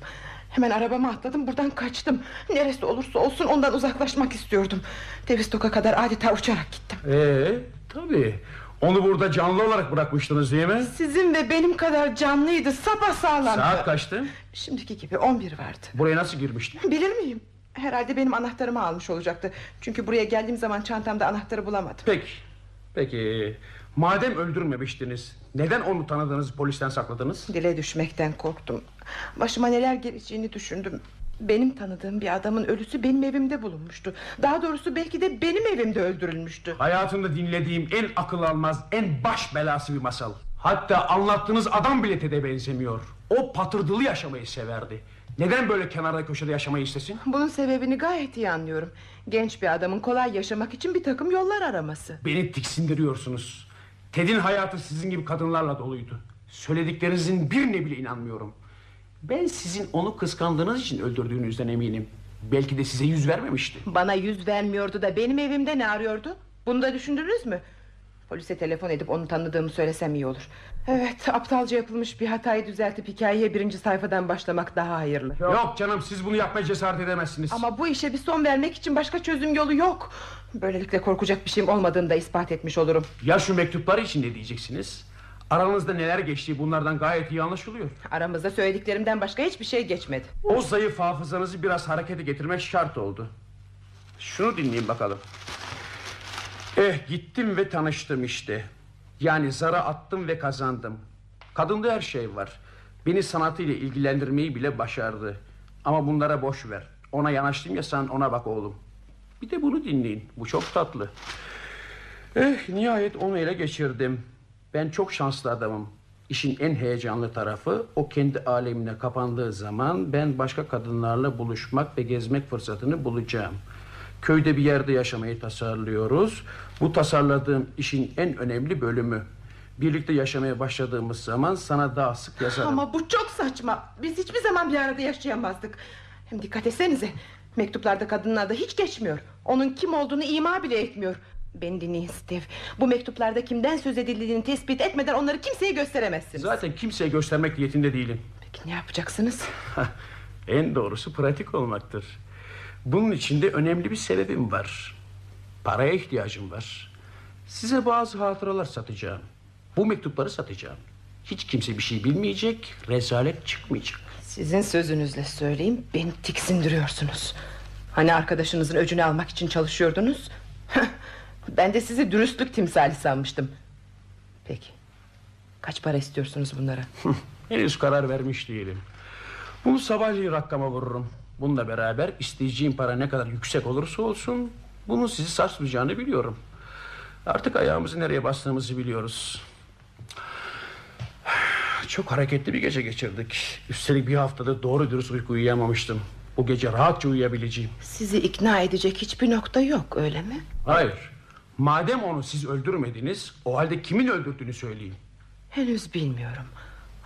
Hemen arabama atladım buradan kaçtım. Neresi olursa olsun ondan uzaklaşmak istiyordum. Devistok'a kadar adeta uçarak gittim. Ee, tabii. Onu burada canlı olarak bırakmıştınız değil mi? Sizin ve benim kadar canlıydı sapasağlamdı. Saat kaçtı? Şimdiki gibi 11 vardı. Buraya nasıl girmişti? Bilir miyim? Herhalde benim anahtarımı almış olacaktı. Çünkü buraya geldiğim zaman çantamda anahtarı bulamadım. Peki. Peki. Madem öldürmemiştiniz neden onu tanıdığınız polisten sakladınız? Dile düşmekten korktum. Başıma neler geleceğini düşündüm. Benim tanıdığım bir adamın ölüsü benim evimde bulunmuştu. Daha doğrusu belki de benim evimde öldürülmüştü. Hayatımda dinlediğim en akıl almaz, en baş belası bir masal. Hatta anlattığınız adam bile Ted'e benzemiyor. O patırdılı yaşamayı severdi. Neden böyle kenarda köşede yaşamayı istesin? Bunun sebebini gayet iyi anlıyorum. Genç bir adamın kolay yaşamak için bir takım yollar araması. Beni tiksindiriyorsunuz. Ted'in hayatı sizin gibi kadınlarla doluydu. Söylediklerinizin birine bile inanmıyorum. Ben sizin onu kıskandığınız için öldürdüğünüzden eminim. Belki de size yüz vermemişti. Bana yüz vermiyordu da benim evimde ne arıyordu? Bunu da düşündünüz mü? Polise telefon edip onu tanıdığımı söylesem iyi olur. Evet aptalca yapılmış bir hatayı düzeltip hikayeye birinci sayfadan başlamak daha hayırlı. Yok canım siz bunu yapmaya cesaret edemezsiniz. Ama bu işe bir son vermek için başka çözüm yolu yok. Böylelikle korkacak bir şeyim olmadığını da ispat etmiş olurum. Ya şu mektuplar için ne diyeceksiniz? Aranızda neler geçtiği bunlardan gayet iyi anlaşılıyor. Aramızda söylediklerimden başka hiçbir şey geçmedi. O zayıf hafızanızı biraz harekete getirmek şart oldu. Şunu dinleyin bakalım. Eh gittim ve tanıştım işte. Yani zara attım ve kazandım. Kadında her şey var. Beni sanatıyla ilgilendirmeyi bile başardı. Ama bunlara boş ver. Ona yanaştım ya sen ona bak oğlum. Bir de bunu dinleyin. Bu çok tatlı. Eh nihayet onu ele geçirdim. Ben çok şanslı adamım. İşin en heyecanlı tarafı o kendi alemine kapandığı zaman ben başka kadınlarla buluşmak ve gezmek fırsatını bulacağım. Köyde bir yerde yaşamayı tasarlıyoruz. Bu tasarladığım işin en önemli bölümü. Birlikte yaşamaya başladığımız zaman sana daha sık yazarım. Ama bu çok saçma. Biz hiçbir zaman bir arada yaşayamazdık. Hem dikkat etsenize. Mektuplarda kadının adı hiç geçmiyor. Onun kim olduğunu ima bile etmiyor. Beni dinleyin Steve. Bu mektuplarda kimden söz edildiğini tespit etmeden onları kimseye gösteremezsiniz. Zaten kimseye göstermek niyetinde değilim. Peki ne yapacaksınız? en doğrusu pratik olmaktır. Bunun için de önemli bir sebebim var. Paraya ihtiyacım var. Size bazı hatıralar satacağım. Bu mektupları satacağım. Hiç kimse bir şey bilmeyecek, rezalet çıkmayacak. Sizin sözünüzle söyleyeyim beni tiksindiriyorsunuz. Hani arkadaşınızın öcünü almak için çalışıyordunuz? ben de sizi dürüstlük timsali sanmıştım. Peki. Kaç para istiyorsunuz bunlara? Henüz karar vermiş değilim. Bunu sabahleyin rakama vururum. Bununla beraber isteyeceğim para ne kadar yüksek olursa olsun... ...bunun sizi sarsmayacağını biliyorum. Artık ayağımızı nereye bastığımızı biliyoruz. Çok hareketli bir gece geçirdik. Üstelik bir haftada doğru dürüst uyku uyuyamamıştım. Bu gece rahatça uyuyabileceğim. Sizi ikna edecek hiçbir nokta yok öyle mi? Hayır. Madem onu siz öldürmediniz... ...o halde kimin öldürdüğünü söyleyin. Henüz bilmiyorum.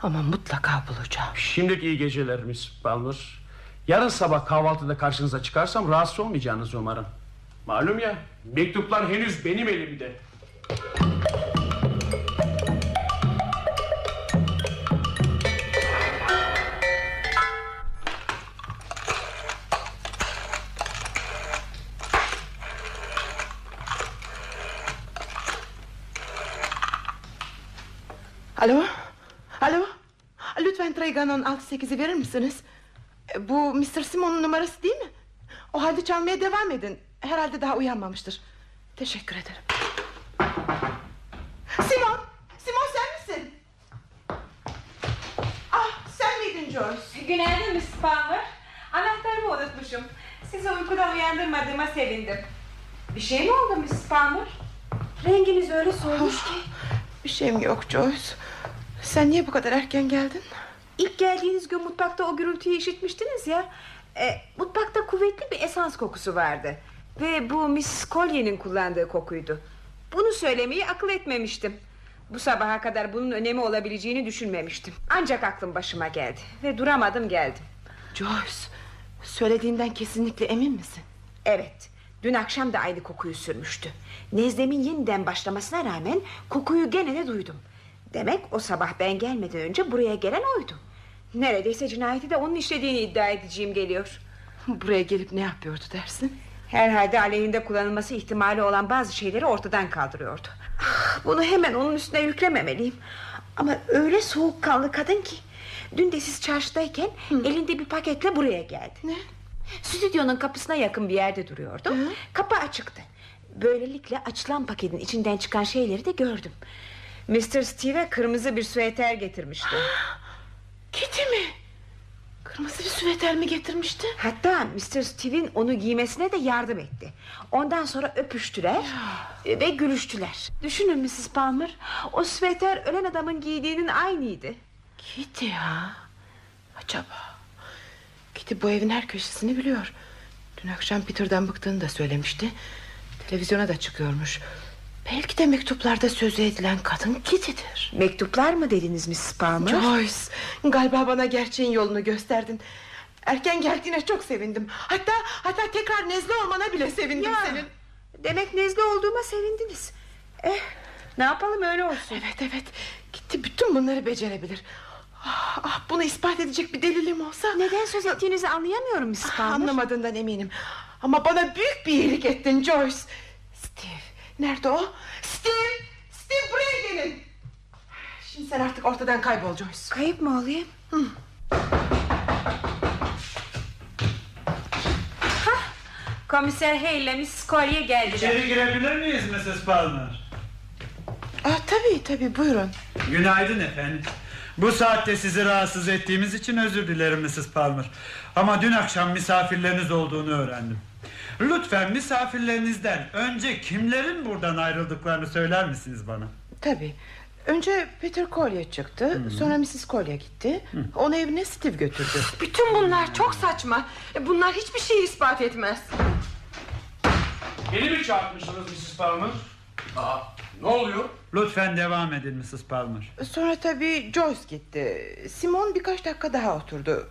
Ama mutlaka bulacağım. Şimdiki iyi geceler Miss Palmer. Yarın sabah kahvaltıda karşınıza çıkarsam rahatsız olmayacağınızı umarım. Malum ya mektuplar henüz benim elimde. Alo? Alo? Lütfen Tregan'ın 6-8'i verir misiniz? E, Bu Mr. Simon'un numarası değil mi? O halde çalmaya devam edin. Herhalde daha uyanmamıştır. Teşekkür ederim. Simon! Simon sen misin? Ah sen miydin Joyce? Günaydın Miss Palmer. Anahtarımı unutmuşum. Sizi uykudan uyandırmadığıma sevindim. Bir şey mi oldu Miss Palmer? Renginiz öyle solmuş ki. Bir şeyim yok Joyce. Sen niye bu kadar erken geldin? İlk geldiğiniz gün mutfakta o gürültüyü işitmiştiniz ya. E, mutfakta kuvvetli bir esans kokusu vardı. Ve bu Miss Collier'in kullandığı kokuydu. Bunu söylemeyi akıl etmemiştim. Bu sabaha kadar bunun önemi olabileceğini düşünmemiştim. Ancak aklım başıma geldi. Ve duramadım geldim. Joyce söylediğinden kesinlikle emin misin? Evet. Dün akşam da aynı kokuyu sürmüştü. Nezlemin yeniden başlamasına rağmen kokuyu gene de duydum. Demek o sabah ben gelmeden önce buraya gelen oydu. Neredeyse cinayeti de onun işlediğini iddia edeceğim geliyor. Buraya gelip ne yapıyordu dersin? Herhalde aleyhinde kullanılması ihtimali olan bazı şeyleri ortadan kaldırıyordu. Ah, bunu hemen onun üstüne yüklememeliyim. Ama öyle soğukkanlı kadın ki. Dün de siz çarşıdayken elinde bir paketle buraya geldi. Ne? Stüdyonun kapısına yakın bir yerde duruyordu. Kapı açıktı. Böylelikle açılan paketin içinden çıkan şeyleri de gördüm. Mr. Steve kırmızı bir süeter getirmişti. Kitty mi? Kırmızı bir süveter mi getirmişti? Hatta Mr. Steve'in onu giymesine de yardım etti. Ondan sonra öpüştüler e, ve gülüştüler. Düşünün Mrs. Palmer. O süveter ölen adamın giydiğinin aynıydı. Kitty ya. Acaba? Kitty bu evin her köşesini biliyor. Dün akşam Peter'dan bıktığını da söylemişti. Televizyona da çıkıyormuş. Belki de mektuplarda sözü edilen kadın Kitty'dir. Mektuplar mı dediniz Mrs. Palmer? Joyce galiba bana gerçeğin yolunu gösterdin. Erken geldiğine çok sevindim. Hatta hatta tekrar nezle olmana bile sevindim Ya, senin. Demek nezle olduğuma sevindiniz. Eh, ne yapalım öyle olsun. Evet evet. Gitti bütün bunları becerebilir. Ah, ah, bunu ispat edecek bir delilim olsa. Neden söz ettiğinizi anlayamıyorum Mrs. Ah, Palmer. Anlamadığından eminim. Ama bana büyük bir iyilik ettin Joyce. Nerede o? Steve! Steve buraya gelin. Şimdi sen artık ortadan kaybol Joyce. Kayıp mı olayım? Hah, Komiser Hay ile Miss Collier geldiler. İçeri girebilir miyiz Mrs. Palmer? Ah, tabii tabii buyurun. Günaydın efendim. Bu saatte sizi rahatsız ettiğimiz için özür dilerim Mrs. Palmer. Ama dün akşam misafirleriniz olduğunu öğrendim. Lütfen misafirlerinizden önce kimlerin buradan ayrıldıklarını söyler misiniz bana? Tabii. Önce Peter Collier çıktı. Sonra Mrs. Collier gitti. Onu evine Steve götürdü. Bütün bunlar çok saçma. E, Bunlar hiçbir şeyi ispat etmez. Beni mi çağırtmışsınız Mrs. Palmer? Aa, ne oluyor? Lütfen devam edin Mrs. Palmer. Sonra tabii Joyce gitti. Simon birkaç dakika daha oturdu.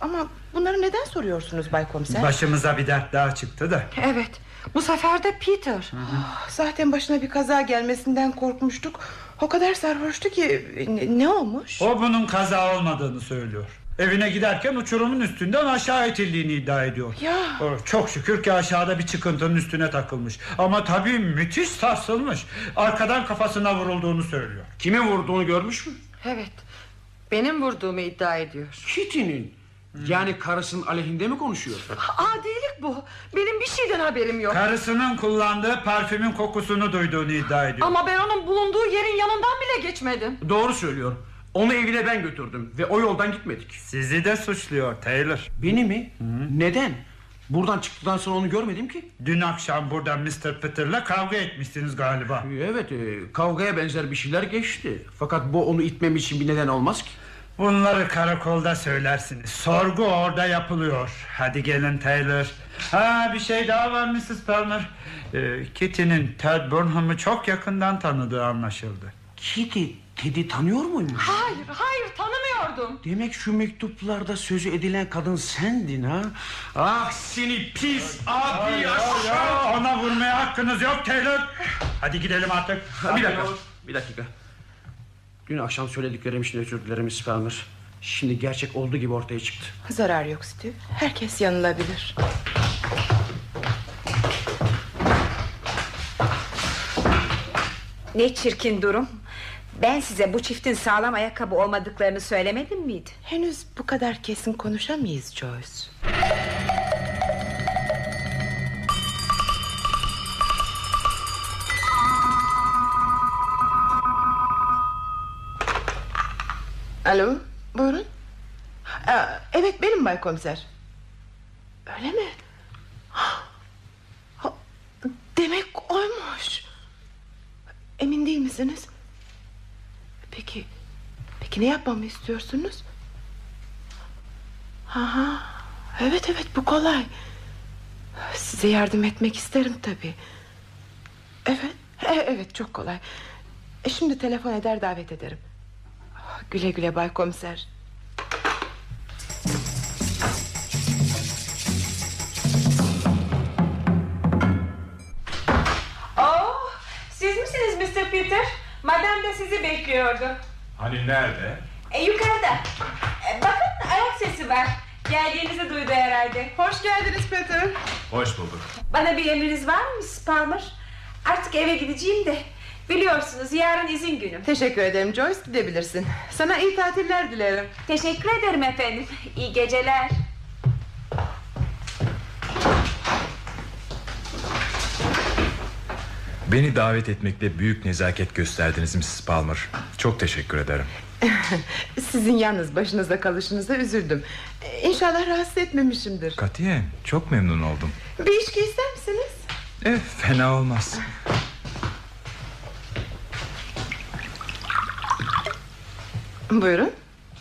Ama bunları neden soruyorsunuz Bay Komiser? Başımıza bir dert daha çıktı da. Evet. Bu sefer de Peter. Zaten başına bir kaza gelmesinden korkmuştuk. O kadar sarhoştu ki ne, ne olmuş? O bunun kaza olmadığını söylüyor. Evine giderken uçurumun üstünden aşağı itildiğini iddia ediyor. Ya. Çok şükür ki aşağıda bir çıkıntının üstüne takılmış. Ama tabii müthiş sarsılmış. Arkadan kafasına vurulduğunu söylüyor. Kimin vurduğunu görmüş mü? Evet. Benim vurduğumu iddia ediyor. Kitty'nin. Yani karısının aleyhinde mi konuşuyor? Adilik bu. Benim bir şeyden haberim yok. Karısının kullandığı parfümün kokusunu duyduğunu iddia ediyor. Ama ben onun bulunduğu yerin yanından bile geçmedim. Doğru söylüyor. Onu evine ben götürdüm ve o yoldan gitmedik. Sizi de suçluyor Taylor. Beni mi? Neden? Buradan çıktıktan sonra onu görmedim ki. Dün akşam burada Mr. Peter'la kavga etmişsiniz galiba. Evet, e, kavgaya benzer bir şeyler geçti. Fakat bu onu itmem için bir neden olmaz ki. Bunları karakolda söylersiniz. Sorgu orada yapılıyor. Hadi gelin Taylor. Ha bir şey daha var Mrs. Palmer. Ee, Kitty'nin Ted Burnham'ı çok yakından tanıdığı anlaşıldı. Kitty, Ted'i tanıyor muymuş? Hayır, hayır tanımıyordum. Demek şu mektuplarda sözü edilen kadın sendin ha? Ah seni pis abi Ya, ya, ona vurmaya hakkınız yok Taylor. Hadi gidelim artık. Bir dakika, bir dakika. Dün akşam söylediklerim için özür dilerim Miss Palmer. Şimdi gerçek olduğu gibi ortaya çıktı. Zarar yok Steve. Herkes yanılabilir. Ne çirkin durum. Ben size bu çiftin sağlam ayakkabı olmadıklarını söylemedim miydi? Henüz bu kadar kesin konuşamayız Joyce. Alo, buyurun. Evet benim Bay Komiser. Öyle mi? Demek oymuş. Emin değil misiniz? Peki, peki ne yapmamı istiyorsunuz? Aha, evet evet bu kolay. Size yardım etmek isterim tabii. Evet, e- evet çok kolay. E, şimdi telefon eder davet ederim. Güle güle Bay Komiser. Madam da sizi bekliyordu. Hani nerede? E, yukarıda. E, bakın ayak sesi var. Geldiğinizi duydu herhalde. Hoş geldiniz Peter. Hoş bulduk. Bana bir emriniz var mı Miss Palmer? Artık eve gideceğim de. Biliyorsunuz yarın izin günüm. Teşekkür ederim Joyce gidebilirsin. Sana iyi tatiller dilerim. Teşekkür ederim efendim. İyi geceler. Beni davet etmekle büyük nezaket gösterdiniz Mrs. Palmer. Çok teşekkür ederim. Sizin yalnız başınızda kalışınıza üzüldüm. İnşallah rahatsız etmemişimdir. Katiyen çok memnun oldum. Bir içki ister misiniz? Eh fena olmaz. Buyurun.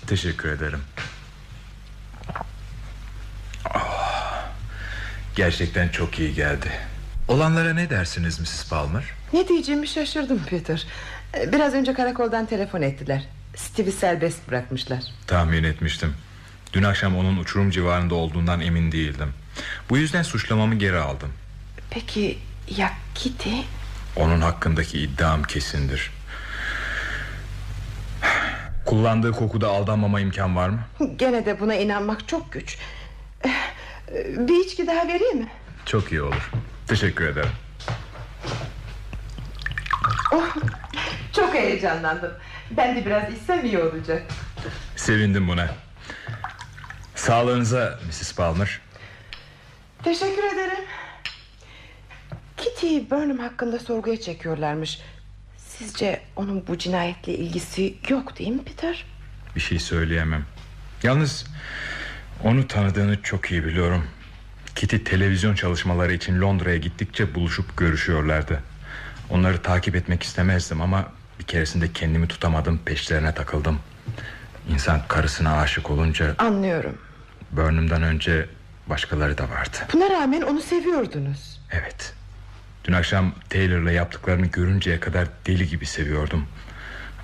Teşekkür ederim. Ah, gerçekten çok iyi geldi. Olanlara ne dersiniz Mrs. Palmer? Ne diyeceğimi şaşırdım Peter. Biraz önce karakoldan telefon ettiler. Steve'i serbest bırakmışlar. Tahmin etmiştim. Dün akşam onun uçurum civarında olduğundan emin değildim. Bu yüzden suçlamamı geri aldım. Peki ya Kitty? Onun hakkındaki iddiam kesindir. Kullandığı kokuda aldanmama imkan var mı? Gene de buna inanmak çok güç. Bir içki daha vereyim mi? Çok iyi olur. Teşekkür ederim. Oh, çok heyecanlandım. Ben de biraz içsem iyi olacak. Sevindim buna. Sağlığınıza Mrs. Palmer. Teşekkür ederim. Kitty Burnham hakkında sorguya çekiyorlarmış. Sizce onun bu cinayetle ilgisi yok değil mi Peter? Bir şey söyleyemem. Yalnız onu tanıdığını çok iyi biliyorum. Kitty televizyon çalışmaları için Londra'ya gittikçe buluşup görüşüyorlardı. Onları takip etmek istemezdim ama bir keresinde kendimi tutamadım peşlerine takıldım. İnsan karısına aşık olunca Anlıyorum. Burnham'dan önce başkaları da vardı. Buna rağmen onu seviyordunuz. Evet. Dün akşam Taylor'la yaptıklarını görünceye kadar deli gibi seviyordum.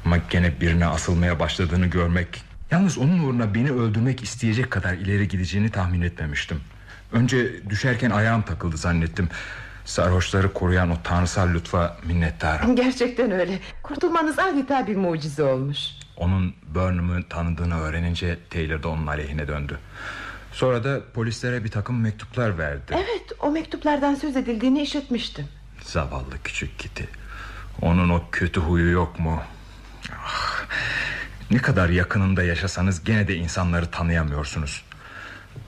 Ama gene birine asılmaya başladığını görmek... Yalnız onun uğruna beni öldürmek isteyecek kadar ileri gideceğini tahmin etmemiştim. Önce düşerken ayağım takıldı zannettim. Sarhoşları koruyan o tanrısal lütfa minnettarım. Gerçekten öyle. Kurtulmanız adeta bir mucize olmuş. Onun Burnham'ı tanıdığını öğrenince Taylor da onun aleyhine döndü. Sonra da polislere bir takım mektuplar verdi. Evet o mektuplardan söz edildiğini işitmiştim. Zavallı küçük Kitty. Onun o kötü huyu yok mu? Ah, ne kadar yakınında yaşasanız gene de insanları tanıyamıyorsunuz.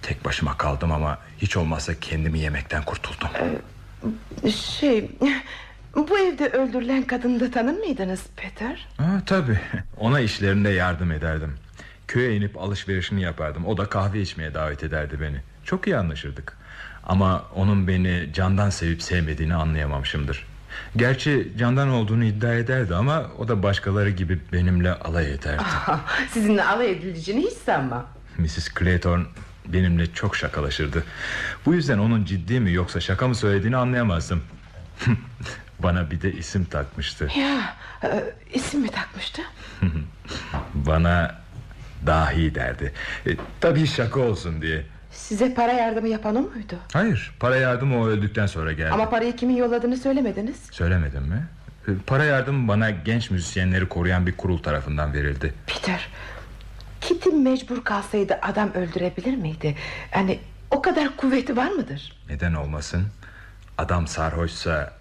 Tek başıma kaldım ama hiç olmazsa kendimi yemekten kurtuldum. Şey bu evde öldürülen kadını da tanır mıydınız Peter? Ha, tabii ona işlerinde yardım ederdim. Köye inip alışverişini yapardım. O da kahve içmeye davet ederdi beni. Çok iyi anlaşırdık. Ama onun beni candan sevip sevmediğini anlayamamışımdır. Gerçi candan olduğunu iddia ederdi ama o da başkaları gibi benimle alay ederdi. Sizinle alay edileceğini hiç sanmam. Mrs. Clayton benimle çok şakalaşırdı. Bu yüzden onun ciddi mi yoksa şaka mı söylediğini anlayamazdım. Bana bir de isim takmıştı. Ya e, isim mi takmıştı? Bana dahi derdi. E, tabii şaka olsun diye. Size para yardımı yapan o muydu? Hayır para yardımı o öldükten sonra geldi. Ama parayı kimin yolladığını söylemediniz. Söylemedim mi? E, Para yardımı bana genç müzisyenleri koruyan bir kurul tarafından verildi. Peter Kitty mecbur kalsaydı adam öldürebilir miydi? Yani o kadar kuvveti var mıdır? Neden olmasın? Adam sarhoşsa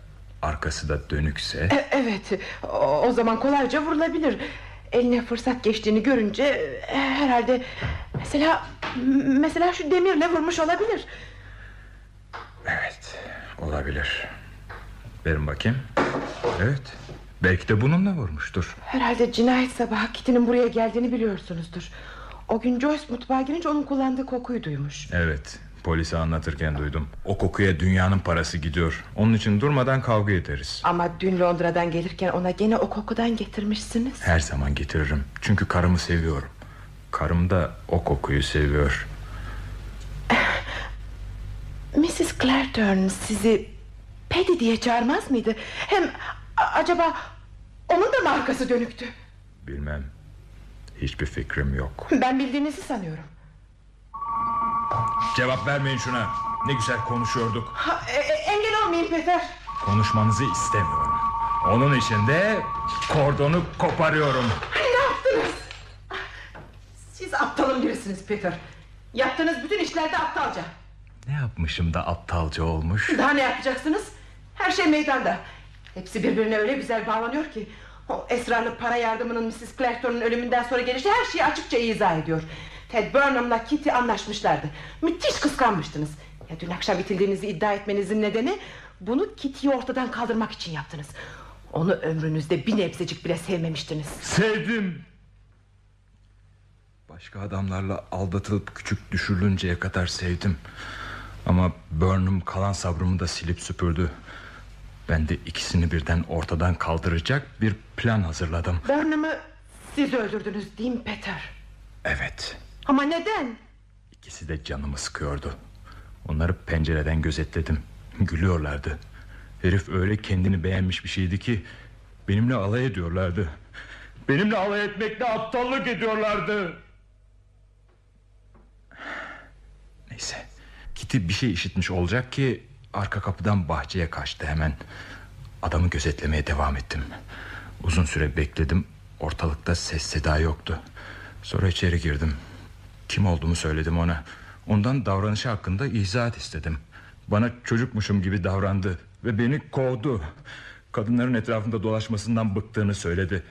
arkası da dönükse E, evet o, o zaman kolayca vurulabilir Eline fırsat geçtiğini görünce e, Herhalde Mesela Mesela şu demirle vurmuş olabilir Evet olabilir Verin bakayım Evet belki de bununla vurmuştur. Herhalde cinayet sabahı Kitty'nin buraya geldiğini biliyorsunuzdur. O gün Joyce mutfağa girince onun kullandığı kokuyu duymuş. Evet polise anlatırken duydum. O kokuya dünyanın parası gidiyor. Onun için durmadan kavga ederiz. Ama dün Londra'dan gelirken ona gene o kokudan getirmişsiniz. Her zaman getiririm. Çünkü karımı seviyorum. Karım da o kokuyu seviyor. Mrs. Clareton sizi Paddy diye çağırmaz mıydı? Hem acaba onun da mı arkası dönüktü? Bilmem Hiçbir fikrim yok Ben bildiğinizi sanıyorum. Cevap vermeyin şuna Ne güzel konuşuyorduk Ha, e- e- engel olmayın Peter. Konuşmanızı istemiyorum Onun için de kordonu koparıyorum Ne yaptınız? Siz aptalın birisiniz Peter. Yaptığınız bütün işlerde aptalca. Ne yapmışım da aptalca olmuş Daha ne yapacaksınız? Her şey meydanda. Hepsi birbirine öyle güzel bağlanıyor ki... ...o esrarlı para yardımının Mrs. Clareton'un ölümünden sonra gelişi her şeyi açıkça izah ediyor. Ted Burnham'la Kitty anlaşmışlardı. Müthiş kıskanmıştınız. Ya dün akşam bitildiğinizi iddia etmenizin nedeni... ...bunu Kitty'yi ortadan kaldırmak için yaptınız. Onu ömrünüzde bir nebzecik bile sevmemiştiniz. Sevdim Başka adamlarla aldatılıp küçük düşürülünceye kadar sevdim Ama Burnham kalan sabrımı da silip süpürdü Ben de ikisini birden ortadan kaldıracak bir plan hazırladım. Burnham'ı siz öldürdünüz değil mi Peter? Evet. Ama neden? İkisi de canımı sıkıyordu. Onları pencereden gözetledim. Gülüyorlardı. Herif öyle kendini beğenmiş bir şeydi ki Benimle alay ediyorlardı. Benimle alay etmekle aptallık ediyorlardı. Neyse. Kitty bir şey işitmiş olacak ki Arka kapıdan bahçeye kaçtı hemen. Adamı gözetlemeye devam ettim. Uzun süre bekledim. Ortalıkta ses seda yoktu. Sonra içeri girdim. Kim olduğumu söyledim ona. Ondan davranışı hakkında izahat istedim. Bana çocukmuşum gibi davrandı Ve beni kovdu. Kadınların etrafında dolaşmasından bıktığını söyledi.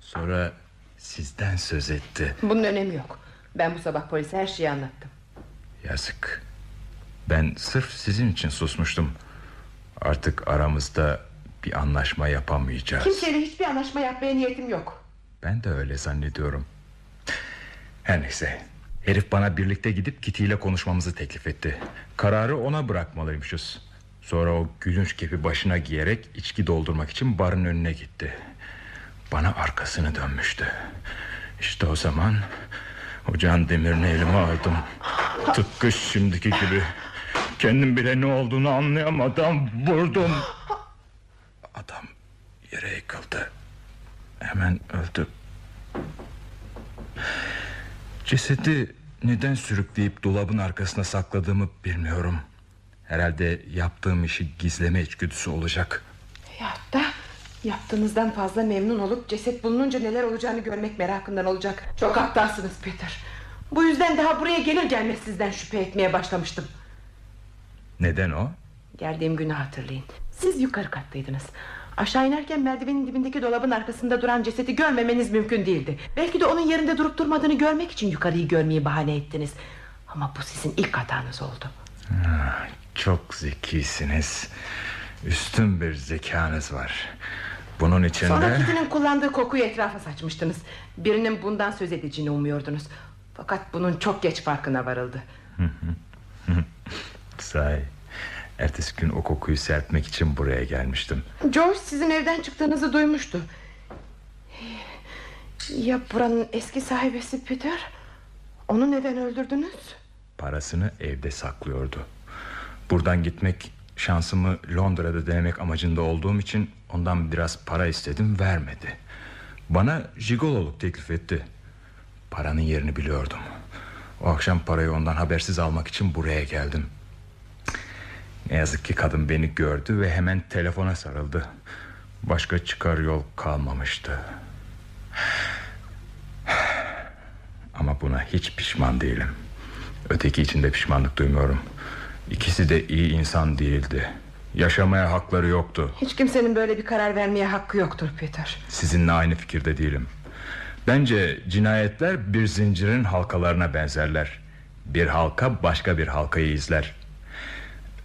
Sonra sizden söz etti. Bunun önemi yok. Ben bu sabah polise her şeyi anlattım. Yazık Ben sırf sizin için susmuştum Artık aramızda bir anlaşma yapamayacağız. Kimseyle hiçbir anlaşma yapmaya niyetim yok. Ben de öyle zannediyorum. Her neyse. Herif bana birlikte gidip Kitty ile konuşmamızı teklif etti. Kararı ona bırakmalıymışız. Sonra o gülünç kepi başına giyerek içki doldurmak için barın önüne gitti. Bana arkasını dönmüştü. İşte o zaman o can demirini elime aldım. Tıpkı şimdiki gibi. Kendim bile ne olduğunu anlayamadan vurdum. Adam yere yıkıldı. Hemen öldü. Cesedi neden sürükleyip dolabın arkasına sakladığımı bilmiyorum. Herhalde yaptığım işi gizleme içgüdüsü olacak. Ya da yaptığınızdan fazla memnun olup ceset bulununca neler olacağını görmek merakından olacak. Çok aptalsınız Peter. Bu yüzden daha buraya gelir gelmez sizden şüphe etmeye başlamıştım. Neden o? Geldiğim günü hatırlayın. Siz yukarı kattaydınız. Aşağı inerken merdivenin dibindeki dolabın arkasında duran cesedi görmemeniz mümkün değildi. Belki de onun yerinde durup durmadığını görmek için yukarıyı görmeyi bahane ettiniz. Ama bu sizin ilk hatanız oldu. Ah, çok zekisiniz. Üstün bir zekanız var. Bunun için Sonra. Kitty'nin kullandığı kokuyu etrafa saçmıştınız. Birinin bundan söz edeceğini umuyordunuz. Fakat bunun çok geç farkına varıldı. Sahi. Ertesi gün o kokuyu serpmek için buraya gelmiştim. George sizin evden çıktığınızı duymuştu. Ya buranın eski sahibesi Peter? Onu neden öldürdünüz? Parasını evde saklıyordu. Buradan gitmek şansımı Londra'da denemek amacında olduğum için ondan biraz para istedim vermedi. Bana jigololuk teklif etti. Paranın yerini biliyordum. O akşam parayı ondan habersiz almak için buraya geldim. Ne yazık ki kadın beni gördü ve hemen telefona sarıldı. Başka çıkar yol kalmamıştı. Ama buna hiç pişman değilim. Öteki için de pişmanlık duymuyorum. İkisi de iyi insan değildi. Yaşamaya hakları yoktu. Hiç kimsenin böyle bir karar vermeye hakkı yoktur Peter. Sizinle aynı fikirde değilim. Bence cinayetler bir zincirin halkalarına benzerler. Bir halka başka bir halkayı izler.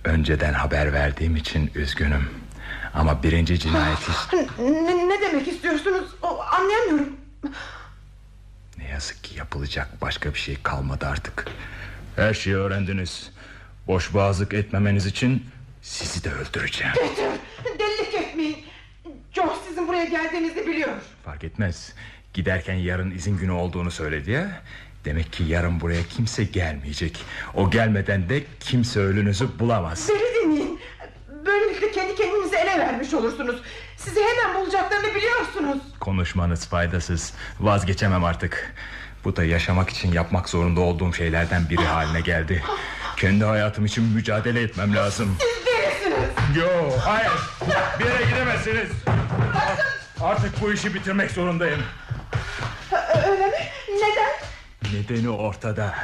Önceden haber verdiğim için üzgünüm. Ama birinci cinayet hiç... Ne, ne demek istiyorsunuz? O, anlayamıyorum. Ne yazık ki yapılacak başka bir şey kalmadı artık. Her şeyi öğrendiniz. Boş boğazlık etmemeniz için sizi de öldüreceğim. Peter delilik etmeyin. George sizin buraya geldiğinizi biliyor. Fark etmez. Giderken yarın izin günü olduğunu söyledi ya. Demek ki yarın buraya kimse gelmeyecek. O gelmeden de kimse ölünüzü bulamaz. Beni dinleyin. Böylelikle kendi kendinizi ele vermiş olursunuz. Sizi hemen bulacaklarını biliyorsunuz. Konuşmanız faydasız. Vazgeçemem artık. Bu da yaşamak için yapmak zorunda olduğum şeylerden biri haline geldi. Kendi hayatım için mücadele etmem lazım. Siz delisiniz. Yo, hayır. Bir yere gidemezsiniz. Artık bu işi bitirmek zorundayım. Öyle mi? Neden? Nedeni ortada.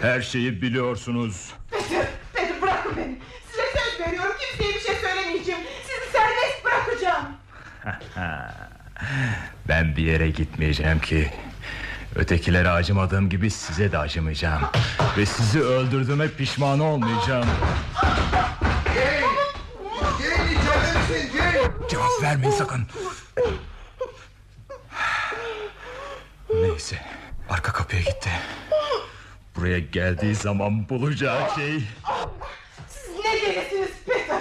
Her şeyi biliyorsunuz. Peter, Peter bırakın beni. Size söz veriyorum kimseye bir şey söylemeyeceğim. Sizi serbest bırakacağım. Ben bir yere gitmeyeceğim ki. Ötekilere acımadığım gibi size de acımayacağım. Ve sizi öldürdüğüme pişman olmayacağım. Jane içeride misin Jane? Cevap vermeyin sakın. Neyse. Arka kapıya gitti. Buraya geldiği zaman bulacağı şey... Siz ne delisiniz Peter?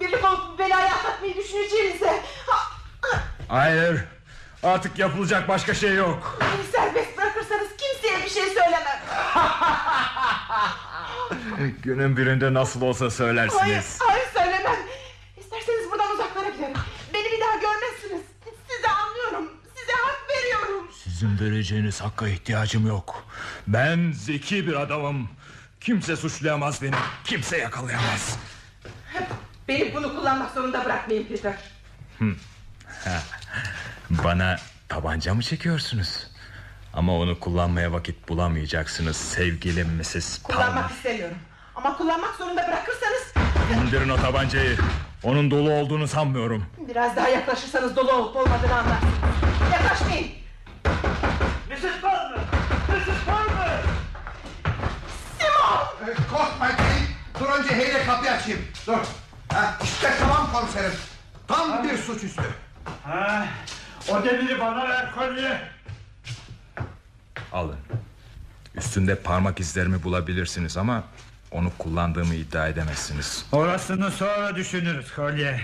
Birlik olup belayı atlatmayı düşüneceğinize. Ha, Hayır. Artık yapılacak başka şey yok. Beni serbest bırakırsanız kimseye bir şey söylemem. Günün birinde nasıl olsa söylersiniz. hayır Sizin vereceğiniz hakka ihtiyacım yok. Ben zeki bir adamım. Kimse suçlayamaz beni. Kimse yakalayamaz. Beni bunu kullanmak zorunda bırakmayın Peter. Bana tabanca mı çekiyorsunuz? Ama onu kullanmaya vakit bulamayacaksınız sevgili Mrs. Kullanmak Palmer. istemiyorum. Ama kullanmak zorunda bırakırsanız İndirin o tabancayı. Onun dolu olduğunu sanmıyorum. biraz daha yaklaşırsanız dolu olup olmadığını anlarsınız. Yaklaşmayın. Mrs. Palmer! Mrs. Palmer! Simon! Ee, Korkma Jane. Dur önce Hey'le kapıyı açayım. Dur. Ha, işte tamam komiserim. Tam bir suçüstü. Ha, o demiri bana ver kolye. Alın. Üstünde parmak izlerimi bulabilirsiniz ama onu kullandığımı iddia edemezsiniz. Orasını sonra düşünürüz kolye.